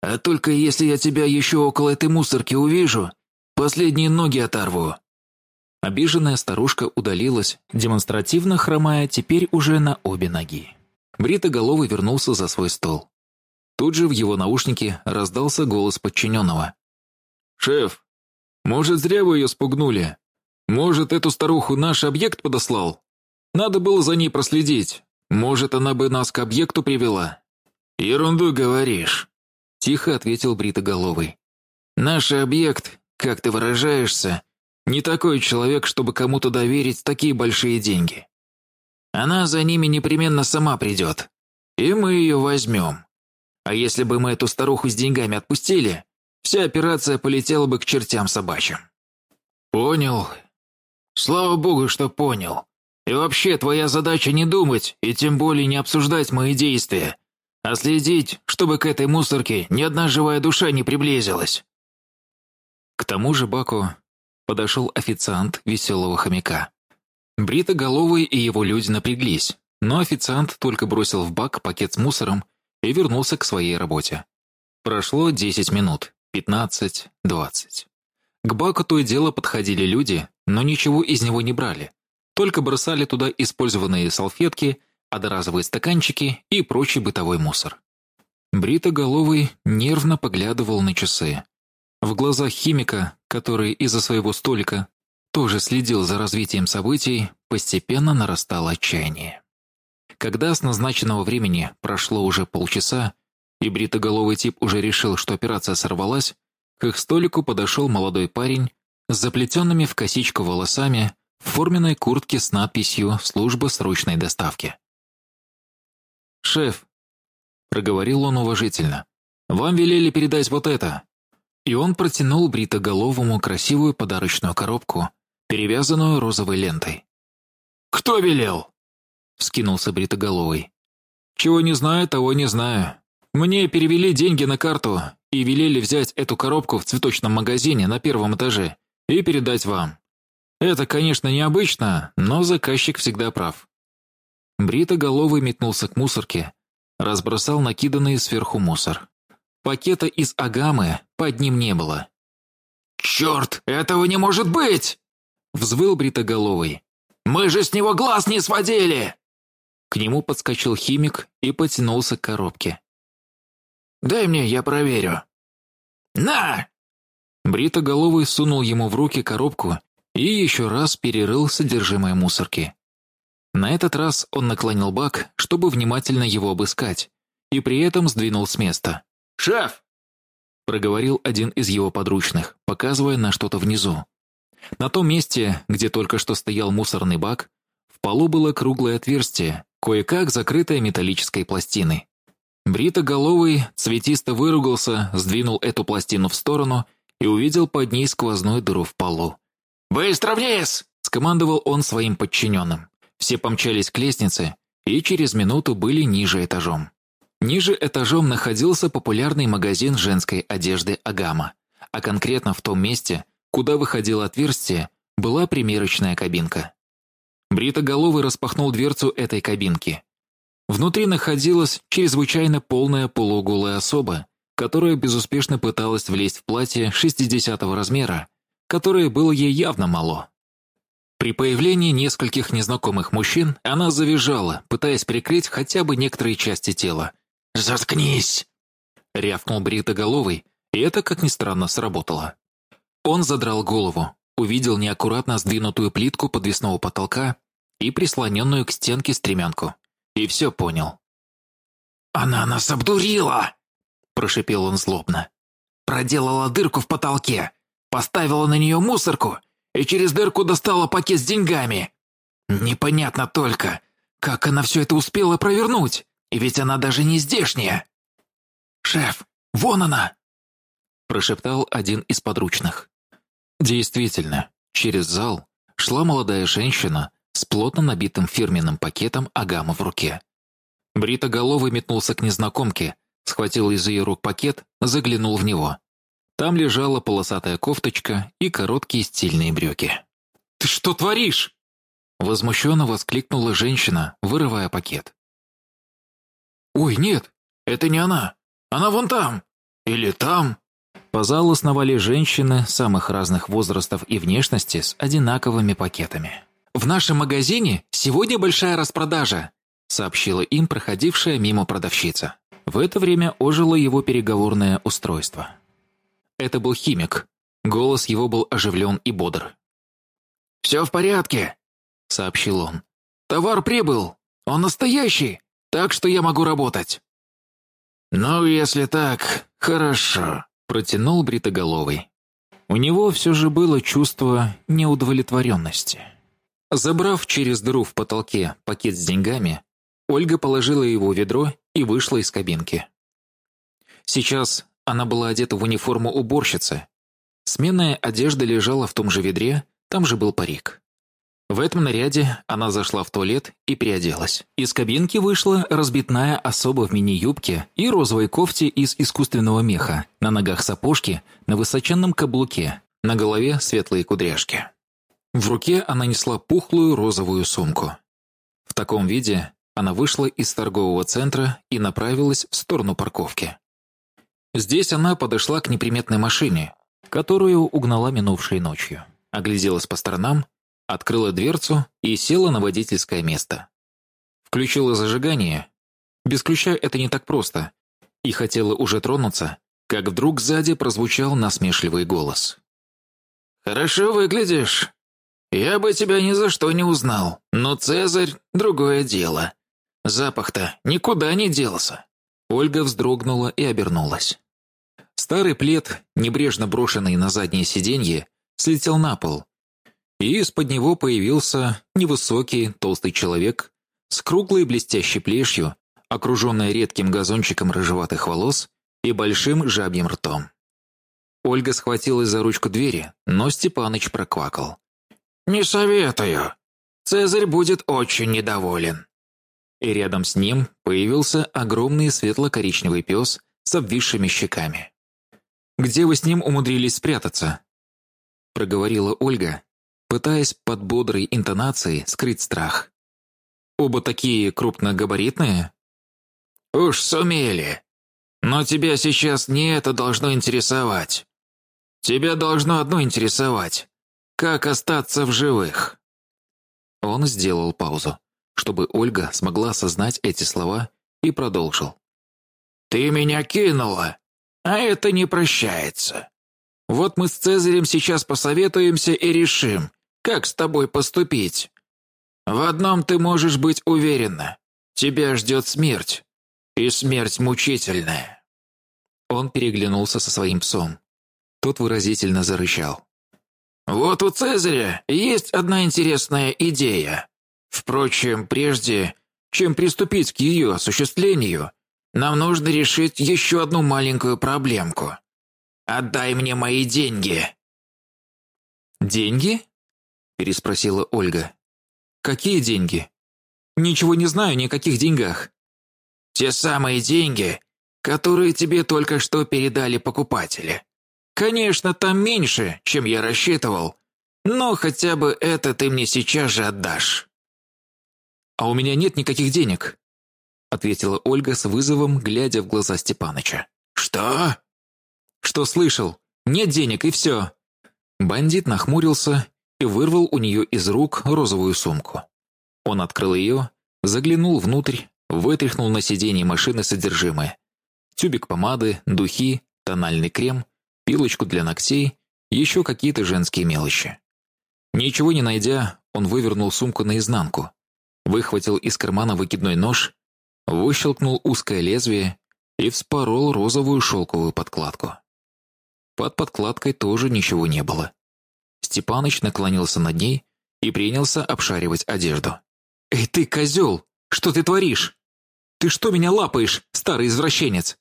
А только если я тебя еще около этой мусорки увижу, последние ноги оторву».
Обиженная старушка удалилась, демонстративно хромая теперь уже на обе ноги. Бритоголовый вернулся за свой стол. Тут же в его наушнике раздался голос подчиненного.
«Шеф, может, зря вы ее спугнули? Может, эту старуху наш объект подослал? Надо было за ней проследить. Может, она бы нас к объекту привела?»
«Ерунду говоришь», —
тихо ответил Бритоголовый.
«Наш объект, как ты выражаешься, не такой человек, чтобы кому-то доверить такие большие деньги. Она за ними непременно сама придет, и мы ее возьмем. А если бы мы эту старуху с деньгами отпустили, вся операция полетела бы к чертям собачьим». «Понял. Слава богу, что понял. И вообще, твоя задача не думать, и тем более не обсуждать мои действия, а следить, чтобы к этой мусорке ни одна живая душа не приблизилась».
К тому же Баку подошел официант веселого хомяка. Бритоголовый и его люди напряглись, но официант только бросил в бак пакет с мусором и вернулся к своей работе. Прошло 10 минут, 15, 20. К баку то и дело подходили люди, но ничего из него не брали. Только бросали туда использованные салфетки, одноразовые стаканчики и прочий бытовой мусор. Бритоголовый нервно поглядывал на часы. В глазах химика, который из-за своего столика тоже следил за развитием событий, постепенно нарастало отчаяние. Когда с назначенного времени прошло уже полчаса, и бритоголовый тип уже решил, что операция сорвалась, к их столику подошел молодой парень заплетенными в косичку волосами в форменной куртке с надписью «Служба срочной доставки». «Шеф», — проговорил он уважительно, — «вам велели передать вот это». И он протянул бритоголовому красивую подарочную коробку, перевязанную розовой лентой.
«Кто велел?»
— вскинулся бритоголовый. «Чего не знаю, того не знаю. Мне перевели деньги на карту и велели взять эту коробку в цветочном магазине на первом этаже и передать вам. Это, конечно, необычно, но заказчик всегда прав». Бритоголовый метнулся к мусорке, разбросал накиданный сверху мусор. Пакета из агамы под ним не было.
«Черт, этого не может быть!»
Взвыл бритоголовый.
«Мы же с него глаз не сводили!»
К нему подскочил химик и потянулся к коробке.
«Дай мне, я проверю». «На!»
Бритоголовый сунул ему в руки коробку и еще раз перерыл содержимое мусорки. На этот раз он наклонил бак, чтобы внимательно его обыскать, и при этом сдвинул с места.
«Шеф!»
— проговорил один из его подручных, показывая на что-то внизу. На том месте, где только что стоял мусорный бак, в полу было круглое отверстие, кое-как закрытое металлической пластиной. Бритоголовый цветисто выругался, сдвинул эту пластину в сторону и увидел под ней сквозную дыру в полу.
«Быстро вниз!»
— скомандовал он своим подчиненным. Все помчались к лестнице и через минуту были ниже этажом. Ниже этажом находился популярный магазин женской одежды «Агама», а конкретно в том месте, куда выходило отверстие, была примерочная кабинка. Бритоголовый распахнул дверцу этой кабинки. Внутри находилась чрезвычайно полная полуголая особа, которая безуспешно пыталась влезть в платье 60 размера, которое было ей явно мало. При появлении нескольких незнакомых мужчин она завизжала, пытаясь прикрыть хотя бы некоторые части тела,
«Заткнись!»
— рявкнул бритоголовый, и это, как ни странно, сработало. Он задрал голову, увидел неаккуратно сдвинутую плитку подвесного потолка и прислоненную к стенке стремянку. И все понял.
«Она нас обдурила!» – прошипел он злобно. «Проделала дырку в потолке, поставила на нее мусорку и через дырку достала пакет с деньгами. Непонятно только, как она все это успела провернуть, и ведь она даже не здешняя. «Шеф, вон она!» – прошептал один из подручных.
Действительно, через зал шла молодая женщина с плотно набитым фирменным пакетом агама в руке. Бритоголовый метнулся к незнакомке, схватил из ее рук пакет, заглянул в него. Там лежала полосатая кофточка и короткие стильные брюки.
«Ты что творишь?»
Возмущенно воскликнула женщина, вырывая пакет.
«Ой, нет, это не она. Она вон там. Или там».
По залу сновали женщины самых разных возрастов и внешности с одинаковыми пакетами.
«В нашем магазине сегодня большая распродажа»,
сообщила им проходившая мимо продавщица. В это время ожило его переговорное устройство. Это был химик. Голос его был оживлен и бодр.
«Все в порядке», — сообщил он. «Товар прибыл. Он настоящий, так что я могу работать». «Ну, если так, хорошо», — протянул Бритоголовый.
У него все же было чувство неудовлетворенности. Забрав через дыру в потолке пакет с деньгами, Ольга положила его в ведро и вышла из кабинки. Сейчас она была одета в униформу уборщицы. Сменная одежда лежала в том же ведре, там же был парик. В этом наряде она зашла в туалет и переоделась. Из кабинки вышла разбитная особа в мини-юбке и розовой кофте из искусственного меха, на ногах сапожки, на высоченном каблуке, на голове светлые кудряшки. В руке она несла пухлую розовую сумку. В таком виде она вышла из торгового центра и направилась в сторону парковки. Здесь она подошла к неприметной машине, которую угнала минувшей ночью. Огляделась по сторонам, открыла дверцу и села на водительское место. Включила зажигание. Без ключа это не так просто. И хотела уже тронуться, как вдруг сзади прозвучал насмешливый голос.
«Хорошо выглядишь. Я бы тебя ни за что не узнал, но Цезарь — другое дело. Запах-то никуда не делся».
Ольга вздрогнула и обернулась. Старый плед, небрежно брошенный на заднее сиденье, слетел на пол, и из-под него появился невысокий, толстый человек с круглой блестящей плешью, окруженной редким газончиком рыжеватых волос и большим жабьим ртом. Ольга схватилась за ручку двери, но Степаныч проквакал.
«Не советую. Цезарь будет очень недоволен».
И рядом с ним появился огромный светло-коричневый пес с обвисшими щеками. «Где вы с ним умудрились спрятаться?» Проговорила Ольга, пытаясь под бодрой интонацией скрыть страх. «Оба такие крупногабаритные?»
«Уж сумели. Но тебя сейчас не это должно интересовать. Тебя должно одно интересовать. Как остаться в живых?»
Он сделал паузу, чтобы Ольга смогла осознать эти слова и продолжил.
«Ты меня кинула!» А это не прощается. Вот мы с Цезарем сейчас посоветуемся и решим, как с тобой поступить. В одном ты можешь быть уверена. Тебя ждет смерть. И смерть мучительная.
Он переглянулся со своим псом. Тот выразительно зарычал.
Вот у Цезаря есть одна интересная идея. Впрочем, прежде чем приступить к ее осуществлению, нам нужно решить еще одну маленькую проблемку. Отдай мне мои деньги».
«Деньги?» – переспросила Ольга. «Какие деньги? Ничего не знаю ни о каких деньгах».
«Те самые деньги, которые тебе только что передали покупатели. Конечно, там меньше, чем я рассчитывал, но хотя бы это ты мне сейчас же отдашь».
«А у меня нет никаких денег», ответила Ольга с вызовом, глядя в глаза Степаныча.
«Что?»
«Что слышал? Нет денег, и все». Бандит нахмурился и вырвал у нее из рук розовую сумку. Он открыл ее, заглянул внутрь, вытряхнул на сиденье машины содержимое. Тюбик помады, духи, тональный крем, пилочку для ногтей, еще какие-то женские мелочи. Ничего не найдя, он вывернул сумку наизнанку, выхватил из кармана выкидной нож выщелкнул узкое лезвие и вспорол розовую шелковую подкладку. Под подкладкой тоже ничего не было. Степаныч наклонился над ней и принялся обшаривать одежду. «Эй ты, козел! Что ты творишь? Ты что меня лапаешь, старый извращенец?»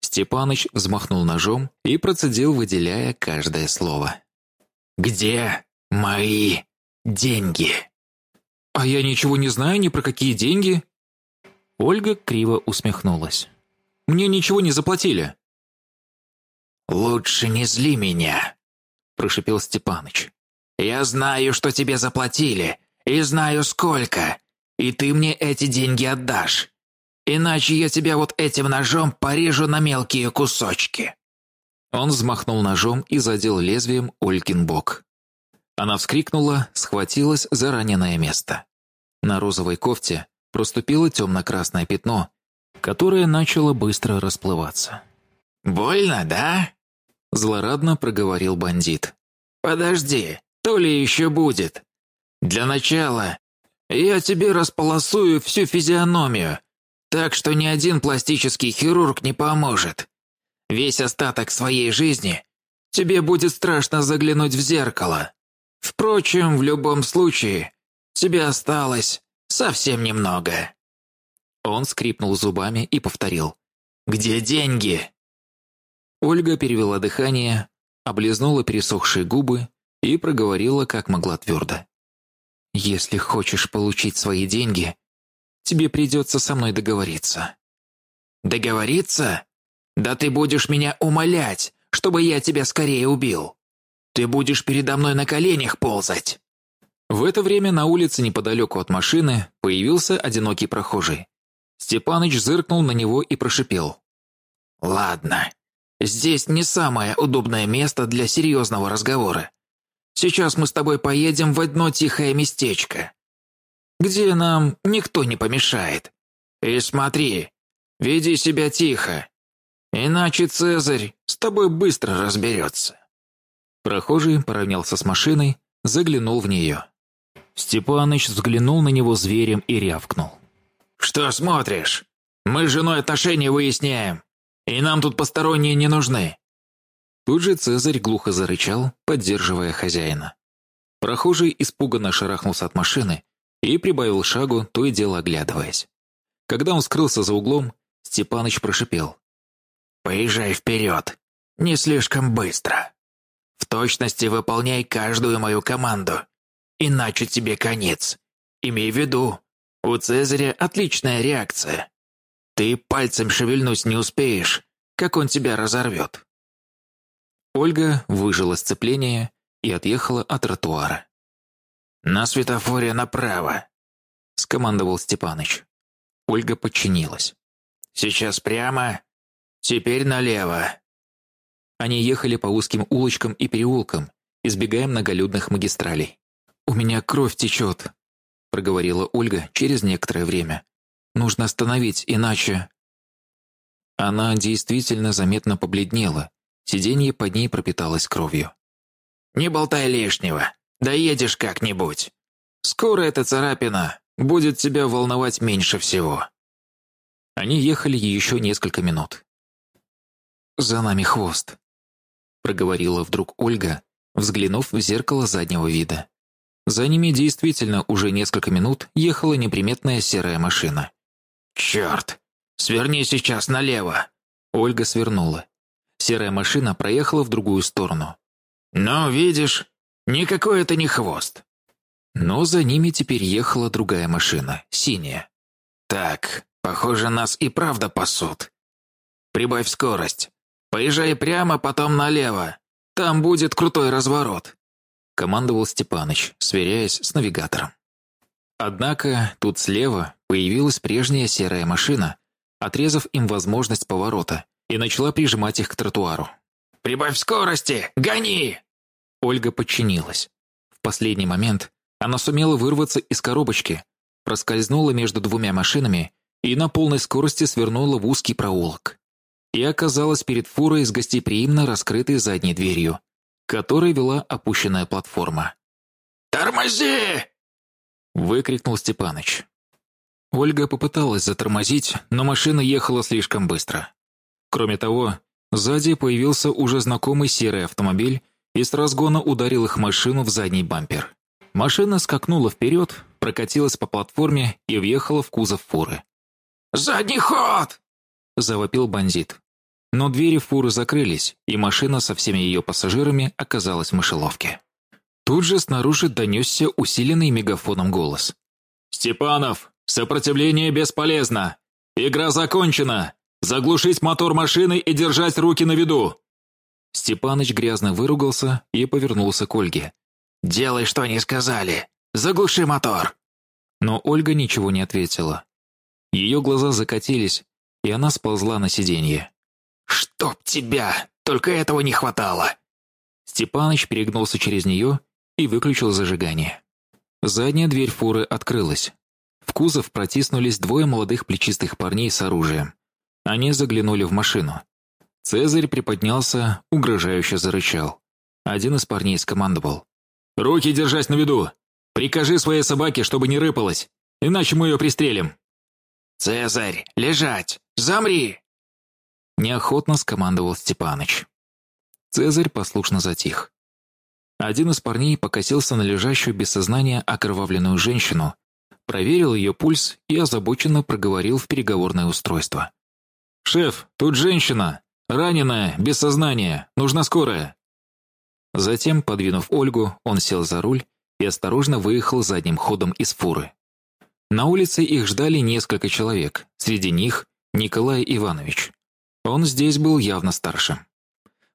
Степаныч взмахнул ножом и процедил, выделяя каждое слово.
«Где мои деньги?»
«А я ничего не знаю ни про какие деньги». Ольга криво усмехнулась. «Мне ничего не заплатили».
«Лучше не зли меня», – прошипел Степаныч. «Я знаю, что тебе заплатили, и знаю сколько, и ты мне эти деньги отдашь. Иначе я тебя вот этим ножом порежу на мелкие кусочки».
Он взмахнул ножом и задел лезвием Олькин бок. Она вскрикнула, схватилась за раненое место. На розовой кофте проступило темно-красное пятно, которое начало быстро расплываться.
«Больно, да?»
– злорадно проговорил бандит.
«Подожди, то ли еще будет. Для начала я тебе располосую всю физиономию, так что ни один пластический хирург не поможет. Весь остаток своей жизни тебе будет страшно заглянуть в зеркало. Впрочем, в любом случае, тебе осталось совсем немного».
Он скрипнул зубами и повторил.
«Где деньги?»
Ольга перевела дыхание, облизнула пересохшие губы и проговорила как могла твердо. «Если хочешь получить свои деньги, тебе придется со мной договориться».
«Договориться? Да ты будешь меня умолять, чтобы я тебя скорее убил!» Ты будешь передо мной на коленях ползать!»
В это время на улице неподалеку от машины появился одинокий прохожий. Степаныч зыркнул на него и прошипел.
«Ладно, здесь не самое удобное место для серьезного разговора. Сейчас мы с тобой поедем в одно тихое местечко, где нам никто не помешает. И смотри, веди себя тихо, иначе Цезарь с тобой быстро разберется».
Прохожий поравнялся с машиной, заглянул в нее. Степаныч взглянул на него зверем и рявкнул.
«Что смотришь? Мы с женой отношения выясняем, и нам тут посторонние не нужны».
Тут же Цезарь глухо зарычал, поддерживая хозяина. Прохожий испуганно шарахнулся от машины и прибавил шагу, то и дело оглядываясь. Когда он скрылся за углом, Степаныч прошипел.
«Поезжай вперед, не слишком быстро». В точности выполняй каждую мою команду. Иначе тебе конец. Имей в виду, у Цезаря отличная реакция. Ты пальцем шевельнуть не успеешь, как он тебя разорвет».
Ольга выжила сцепление и отъехала от тротуара.
«На светофоре направо», — скомандовал Степаныч.
Ольга подчинилась.
«Сейчас прямо, теперь налево».
Они ехали по узким улочкам и переулкам, избегая многолюдных магистралей. «У меня кровь течет», — проговорила Ольга через некоторое время. «Нужно остановить, иначе...» Она действительно заметно побледнела. Сиденье под ней пропиталось кровью.
«Не болтай лишнего. Доедешь как-нибудь. Скоро эта царапина будет тебя волновать меньше всего».
Они ехали еще несколько минут. «За нами хвост», проговорила вдруг Ольга, взглянув в зеркало заднего вида. За ними действительно уже несколько минут ехала неприметная серая машина.
«Черт! Сверни сейчас налево!»
Ольга свернула. Серая машина проехала в другую сторону.
«Ну, видишь, никакой это не хвост».
Но за ними теперь ехала другая машина, синяя.
«Так, похоже, нас и правда пасут. Прибавь скорость. Поезжай прямо, потом налево. Там будет крутой разворот», —
командовал Степаныч, сверяясь с навигатором. Однако тут слева появилась прежняя серая машина, отрезав им возможность поворота, и начала прижимать их к тротуару.
«Прибавь скорости! Гони!»
Ольга подчинилась. В последний момент она сумела вырваться из коробочки, проскользнула между двумя машинами и на полной скорости свернула в узкий проулок и оказалась перед фурой с гостеприимно раскрытой задней дверью, которой вела опущенная платформа.
«Тормози!»
– выкрикнул Степаныч. Ольга попыталась затормозить, но машина ехала слишком быстро. Кроме того, сзади появился уже знакомый серый автомобиль и с разгона ударил их машину в задний бампер. Машина скакнула вперед, прокатилась по платформе и въехала в кузов фуры.
«Задний ход!»
– завопил бандит. Но двери фуры закрылись, и машина со всеми ее пассажирами оказалась в мышеловке. Тут же снаружи донесся усиленный мегафоном голос.
«Степанов, сопротивление бесполезно! Игра закончена! Заглушить мотор машины и держать руки на виду!»
Степаныч грязно выругался и повернулся к Ольге.
«Делай, что они сказали! Заглуши мотор!»
Но Ольга ничего не ответила. Ее глаза закатились, и она сползла на сиденье.
«Чтоб тебя! Только этого не хватало!»
Степаныч перегнулся через нее и выключил зажигание. Задняя дверь фуры открылась. В кузов протиснулись двое молодых плечистых парней с оружием. Они заглянули в машину. Цезарь приподнялся, угрожающе зарычал. Один из парней скомандовал.
«Руки держать на виду! Прикажи своей собаке, чтобы не рыпалась, иначе мы ее пристрелим!»
«Цезарь, лежать! Замри!»
Неохотно скомандовал Степаныч. Цезарь послушно затих. Один из парней покосился на лежащую без сознания окровавленную женщину, проверил ее пульс и озабоченно проговорил в переговорное устройство.
«Шеф, тут женщина! Раненая, без сознания, нужна скорая!»
Затем, подвинув Ольгу, он сел за руль и осторожно выехал задним ходом из фуры. На улице их ждали несколько человек, среди них Николай Иванович. Он здесь был явно старшим.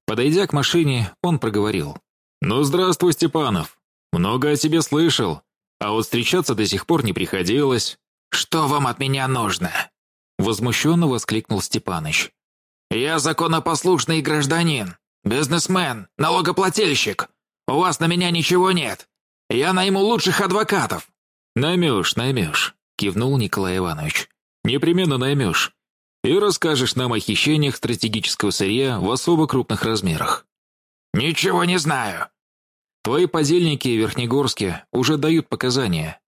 Подойдя к машине, он проговорил.
«Ну, здравствуй, Степанов. Много о тебе слышал, а вот встречаться до сих пор не приходилось».
«Что вам от меня нужно?»
Возмущенно воскликнул Степаныч.
«Я законопослушный гражданин, бизнесмен, налогоплательщик. У вас на меня ничего нет. Я найму лучших адвокатов».
«Наймешь, наймешь», — кивнул Николай Иванович.
«Непременно наймешь. И расскажешь нам о хищениях стратегического сырья в особо крупных размерах».
«Ничего не знаю.
Твои подельники в Верхнегорске уже дают показания.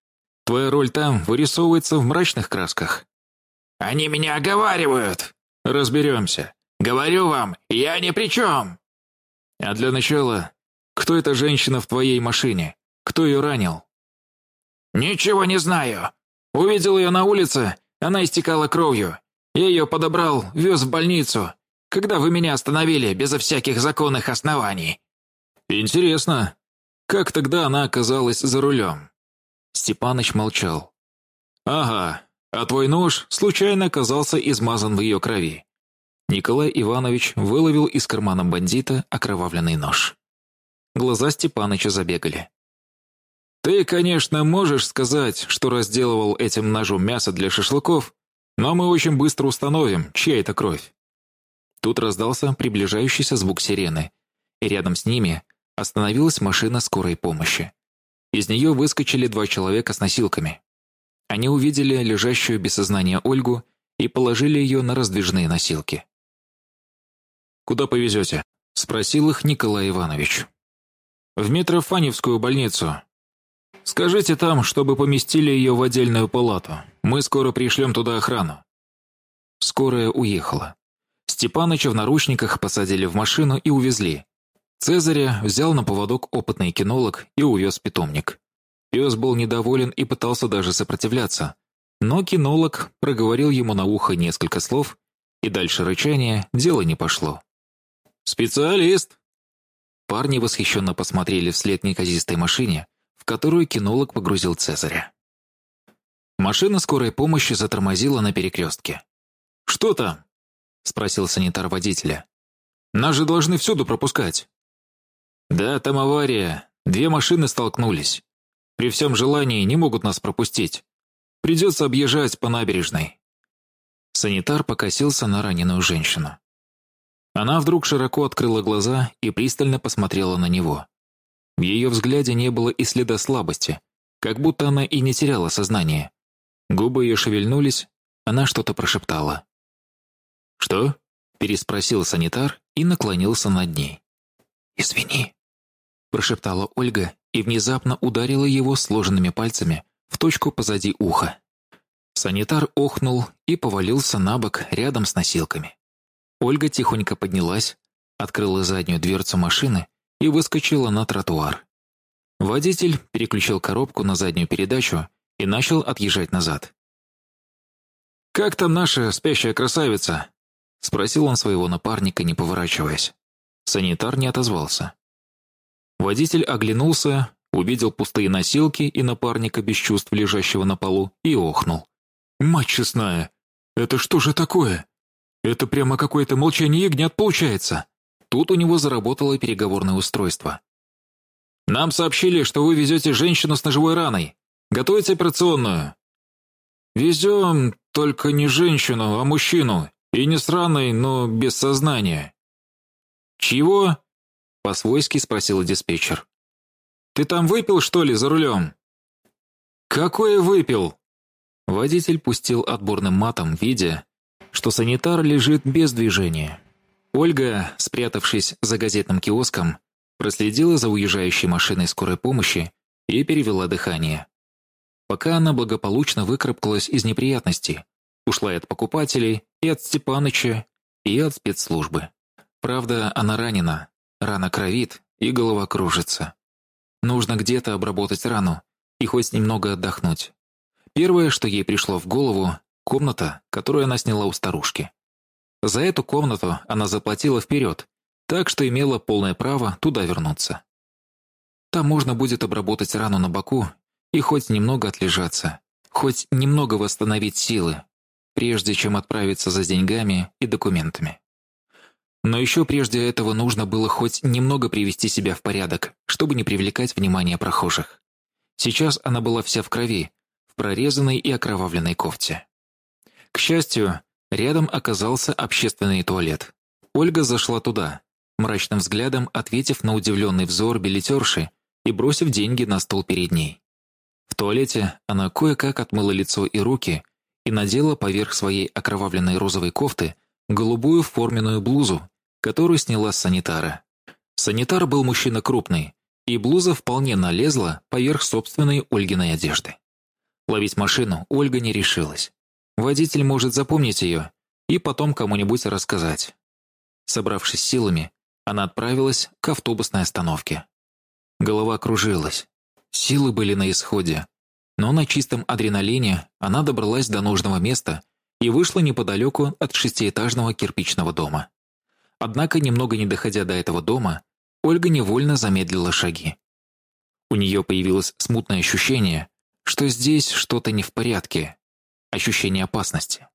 Твоя роль там вырисовывается в мрачных красках.
Они меня оговаривают.
Разберемся.
Говорю вам, я ни при чем.
А для начала, кто эта женщина в твоей машине? Кто ее ранил?
Ничего не знаю. Увидел ее на улице, она истекала кровью. Я ее подобрал, вез в больницу. Когда вы меня остановили безо всяких законных оснований.
Интересно, как тогда она оказалась за рулем? Степаныч молчал. Ага, а твой нож случайно оказался измазан в ее крови. Николай Иванович выловил из кармана бандита окровавленный нож. Глаза Степаныча забегали. «Ты, конечно, можешь сказать, что разделывал этим ножом мясо для шашлыков, но мы очень быстро установим, чья это кровь». Тут раздался приближающийся звук сирены, и рядом с ними Остановилась машина скорой помощи. Из нее выскочили два человека с носилками. Они увидели лежащую без сознания Ольгу и положили ее на раздвижные носилки. «Куда повезете?» – спросил их Николай Иванович. «В Митрофаневскую больницу. Скажите там, чтобы поместили ее в отдельную палату. Мы скоро пришлем туда охрану». Скорая уехала. Степаныча в наручниках посадили в машину и увезли, Цезаря взял на поводок опытный кинолог и увез питомник. Пес был недоволен и пытался даже сопротивляться. Но кинолог проговорил ему на ухо несколько слов, и дальше рычания дело не пошло. «Специалист!» Парни восхищенно посмотрели вслед неказистой машине, которую кинолог погрузил Цезаря. Машина скорой помощи затормозила на перекрестке. «Что там?» – спросил санитар водителя. «Нас же должны всюду пропускать». «Да, там авария. Две машины столкнулись. При всем желании не могут нас пропустить. Придется объезжать по набережной». Санитар покосился на раненую женщину. Она вдруг широко открыла глаза и пристально посмотрела на него. В ее взгляде не было и следа слабости, как будто она и не теряла сознание. Губы ее шевельнулись, она что-то прошептала. «Что?» – переспросил санитар и наклонился над ней. «Извини», прошептала Ольга и внезапно ударила его сложенными пальцами в точку позади уха. Санитар охнул и повалился на бок рядом с носилками. Ольга тихонько поднялась, открыла заднюю дверцу машины и выскочила на тротуар. Водитель переключил коробку на заднюю передачу и начал отъезжать назад. «Как там наша спящая красавица?» — спросил он своего напарника, не поворачиваясь. Санитар не отозвался. Водитель оглянулся, увидел пустые носилки и напарника без чувств, лежащего на полу, и охнул. «Мать честная, это что же такое? Это прямо какое-то молчание ягнят получается!» Тут у него заработало переговорное устройство. «Нам сообщили, что вы везете женщину с ножевой раной. Готовите операционную». «Везем только не женщину, а мужчину. И не с раной, но без сознания». «Чего?» — по-свойски спросил диспетчер. «Ты там выпил, что ли, за рулем?» «Какое выпил?» Водитель пустил отборным матом, видя, что санитар лежит без движения. Ольга, спрятавшись за газетным киоском, проследила за уезжающей машиной скорой помощи и перевела дыхание. Пока она благополучно выкарабкалась из неприятностей, ушла и от покупателей, и от Степаныча, и от спецслужбы. Правда, она ранена, рана кровит, и голова кружится. Нужно где-то обработать рану и хоть немного отдохнуть. Первое, что ей пришло в голову – комната, которую она сняла у старушки. За эту комнату она заплатила вперед, так что имела полное право туда вернуться. Там можно будет обработать рану на боку и хоть немного отлежаться, хоть немного восстановить силы, прежде чем отправиться за деньгами и документами. Но еще прежде этого нужно было хоть немного привести себя в порядок, чтобы не привлекать внимание прохожих. Сейчас она была вся в крови, в прорезанной и окровавленной кофте. К счастью, рядом оказался общественный туалет. Ольга зашла туда, мрачным взглядом ответив на удивленный взор билетерши и бросив деньги на стол перед ней. В туалете она кое-как отмыла лицо и руки и надела поверх своей окровавленной розовой кофты голубую форменную блузу, которую сняла с санитара. Санитар был мужчина крупный, и блуза вполне налезла поверх собственной Ольгиной одежды. Ловить машину Ольга не решилась. Водитель может запомнить ее и потом кому-нибудь рассказать. Собравшись силами, она отправилась к автобусной остановке. Голова кружилась. Силы были на исходе. Но на чистом адреналине она добралась до нужного места и вышла неподалеку от шестиэтажного кирпичного дома. Однако, немного не доходя до этого дома, Ольга невольно замедлила шаги. У нее появилось смутное ощущение, что здесь что-то не в порядке. Ощущение опасности.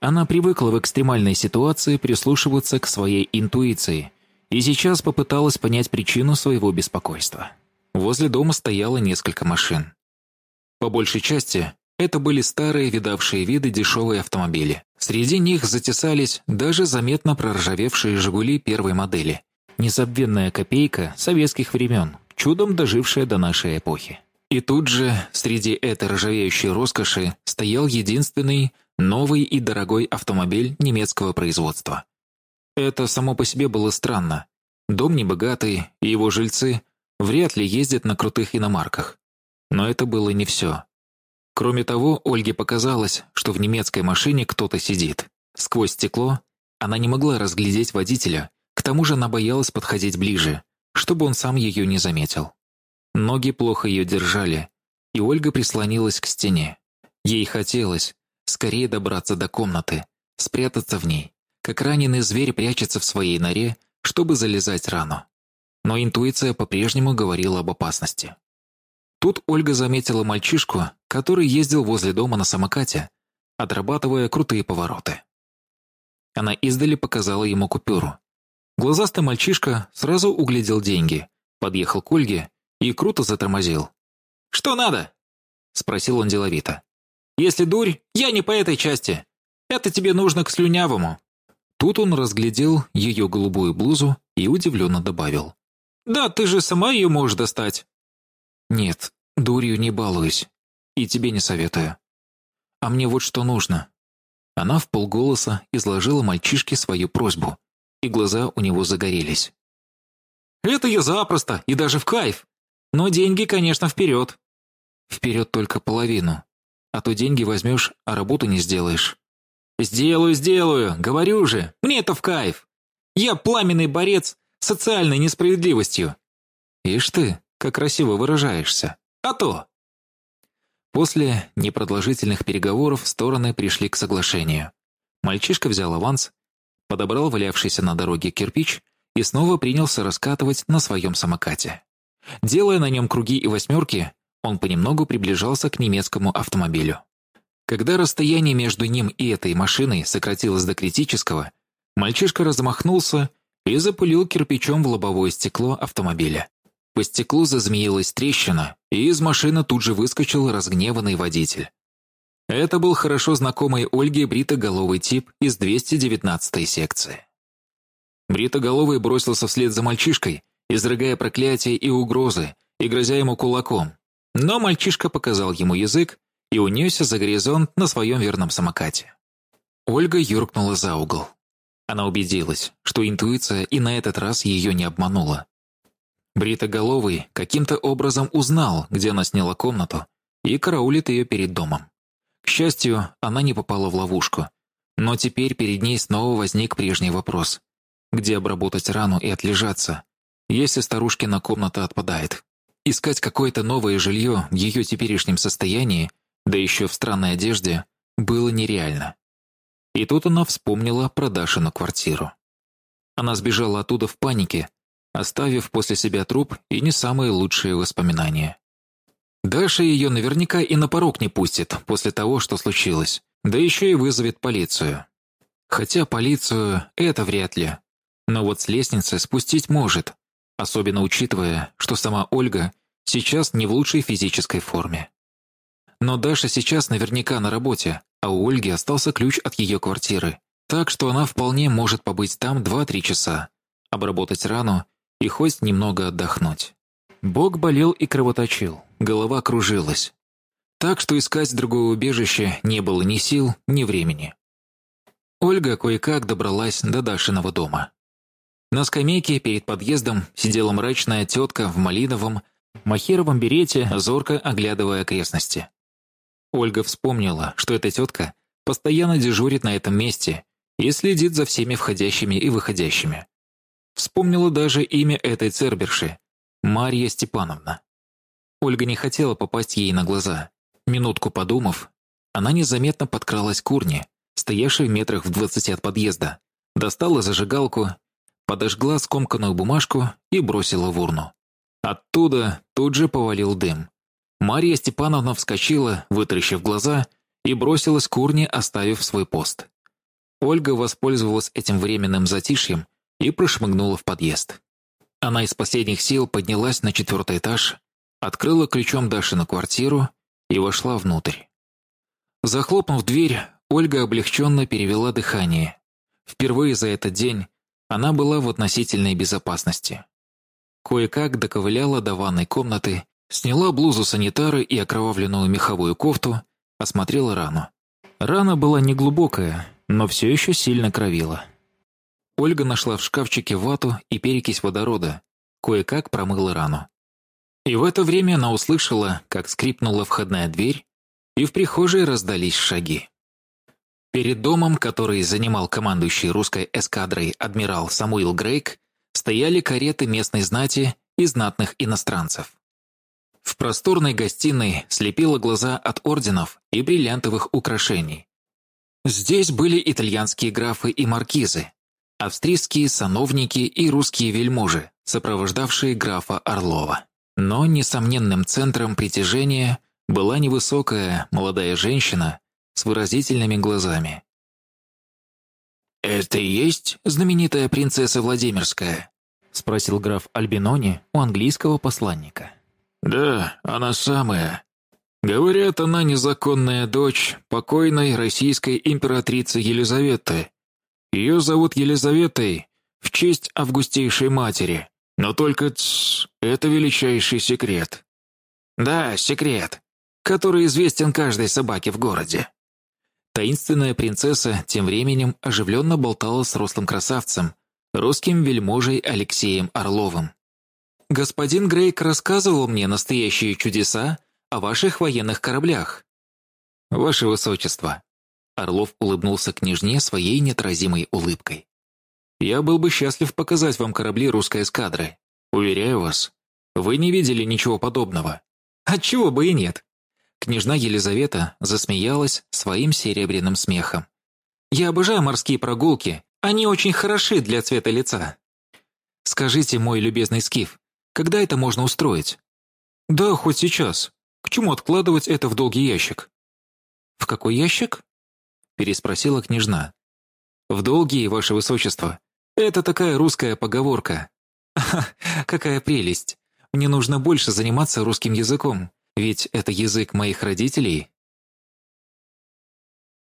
Она привыкла в экстремальной ситуации прислушиваться к своей интуиции и сейчас попыталась понять причину своего беспокойства. Возле дома стояло несколько машин. По большей части, это были старые, видавшие виды дешевые автомобили. Среди них затесались даже заметно проржавевшие «Жигули» первой модели. Незабвенная копейка советских времен, чудом дожившая до нашей эпохи. И тут же, среди этой ржавеющей роскоши, стоял единственный, новый и дорогой автомобиль немецкого производства. Это само по себе было странно. Дом небогатый, и его жильцы вряд ли ездят на крутых иномарках. Но это было не все. Кроме того, Ольге показалось, что в немецкой машине кто-то сидит. Сквозь стекло она не могла разглядеть водителя, к тому же она боялась подходить ближе, чтобы он сам ее не заметил. Ноги плохо ее держали, и Ольга прислонилась к стене. Ей хотелось скорее добраться до комнаты, спрятаться в ней, как раненый зверь прячется в своей норе, чтобы залезать рану. Но интуиция по-прежнему говорила об опасности. Тут Ольга заметила мальчишку, который ездил возле дома на самокате, отрабатывая крутые повороты. Она издали показала ему купюру. Глазастый мальчишка сразу углядел деньги, подъехал к Ольге и круто затормозил. «Что надо?» — спросил он деловито. «Если дурь, я не по этой части. Это тебе нужно к слюнявому». Тут он разглядел ее голубую блузу и удивленно добавил. «Да ты же сама ее можешь достать». «Нет, дурью не балуюсь. И тебе не советую. А мне вот что нужно». Она в полголоса изложила мальчишке свою просьбу, и глаза у него загорелись. «Это я запросто, и даже в кайф. Но деньги, конечно, вперед». «Вперед только половину. а то деньги возьмешь, а работу не сделаешь».
«Сделаю, сделаю, говорю же, мне это в кайф. Я пламенный борец с социальной несправедливостью».
«Ишь ты, как красиво выражаешься».
«А то!»
После непродолжительных переговоров стороны пришли к соглашению. Мальчишка взял аванс, подобрал валявшийся на дороге кирпич и снова принялся раскатывать на своем самокате. Делая на нем круги и восьмерки, он понемногу приближался к немецкому автомобилю. Когда расстояние между ним и этой машиной сократилось до критического, мальчишка размахнулся и запылил кирпичом в лобовое стекло автомобиля. По стеклу зазмеилась трещина, и из машины тут же выскочил разгневанный водитель. Это был хорошо знакомый Ольге бритоголовый тип из 219-й секции. Бритоголовый бросился вслед за мальчишкой, изрыгая проклятия и угрозы, и грозя ему кулаком. Но мальчишка показал ему язык и унесся за горизонт на своем верном самокате. Ольга юркнула за угол. Она убедилась, что интуиция и на этот раз ее не обманула. Бритоголовый каким-то образом узнал, где она сняла комнату, и караулит ее перед домом. К счастью, она не попала в ловушку. Но теперь перед ней снова возник прежний вопрос. Где обработать рану и отлежаться, если старушкина комната отпадает? Искать какое-то новое жилье в ее теперешнем состоянии, да еще в странной одежде, было нереально. И тут она вспомнила про Дашину квартиру. Она сбежала оттуда в панике, оставив после себя труп и не самые лучшие воспоминания. Даша ее наверняка и на порог не пустит после того, что случилось, да еще и вызовет полицию. Хотя полицию это вряд ли. Но вот с лестницы спустить может, особенно учитывая, что сама Ольга сейчас не в лучшей физической форме. Но Даша сейчас наверняка на работе, а у Ольги остался ключ от ее квартиры, так что она вполне может побыть там 2-3 часа, обработать рану и хоть немного отдохнуть. Бог болел и кровоточил, голова кружилась. Так что искать другое убежище не было ни сил, ни времени. Ольга кое-как добралась до Дашиного дома. На скамейке перед подъездом сидела мрачная тетка в малиновом, махеровом берете, зорко оглядывая окрестности. Ольга вспомнила, что эта тетка постоянно дежурит на этом месте и следит за всеми входящими и выходящими. Вспомнила даже имя этой церберши – Марья Степановна. Ольга не хотела попасть ей на глаза. Минутку подумав, она незаметно подкралась к урне, стоявшей в метрах в двадцати от подъезда, достала зажигалку, подожгла скомканную бумажку и бросила в урну. Оттуда тут же повалил дым. Марья Степановна вскочила, вытаращив глаза, и бросилась к урне, оставив свой пост. Ольга воспользовалась этим временным затишьем и прошмыгнула в подъезд. Она из последних сил поднялась на четвертый этаж, открыла ключом Дашину квартиру и вошла внутрь. Захлопнув дверь, Ольга облегченно перевела дыхание. Впервые за этот день она была в относительной безопасности. Кое-как доковыляла до ванной комнаты, сняла блузу санитары и окровавленную меховую кофту, осмотрела рану. Рана была неглубокая, но все еще сильно кровила. Ольга нашла в шкафчике вату и перекись водорода, кое-как промыла рану. И в это время она услышала, как скрипнула входная дверь, и в прихожей раздались шаги. Перед домом, который занимал командующий русской эскадрой адмирал Самуил Грейк, стояли кареты местной знати и знатных иностранцев. В просторной гостиной слепило глаза от орденов и бриллиантовых украшений. Здесь были итальянские графы и маркизы, австрийские сановники и русские вельможи, сопровождавшие графа Орлова. Но несомненным центром притяжения была невысокая молодая женщина с выразительными глазами. «Это и есть знаменитая принцесса Владимирская?» — спросил граф Альбинони у английского посланника.
«Да, она самая. Говорят, она незаконная дочь покойной российской императрицы Елизаветы, ее зовут Елизаветой в честь августейшей матери. Но только тс, это величайший секрет.
Да, секрет, который известен каждой собаке в городе.
Таинственная принцесса тем временем оживленно болтала с рослым красавцем, русским вельможей Алексеем Орловым. «Господин Грейк рассказывал мне настоящие чудеса о ваших военных кораблях. «Ваше Высочество!» Орлов улыбнулся княжне своей неотразимой улыбкой. «Я был бы счастлив показать вам корабли русской эскадры. Уверяю вас, вы не видели ничего подобного. Отчего бы и нет!» Княжна Елизавета засмеялась своим серебряным смехом. «Я обожаю морские прогулки, они очень хороши для цвета лица. Скажите, мой любезный Скиф, когда это можно устроить?» «Да, хоть сейчас. К чему откладывать это в долгий ящик?» «В какой ящик?» переспросила княжна. «В долгие, ваше высочество. Это такая русская поговорка. (laughs) какая прелесть. Мне нужно больше заниматься русским языком, ведь это язык моих родителей,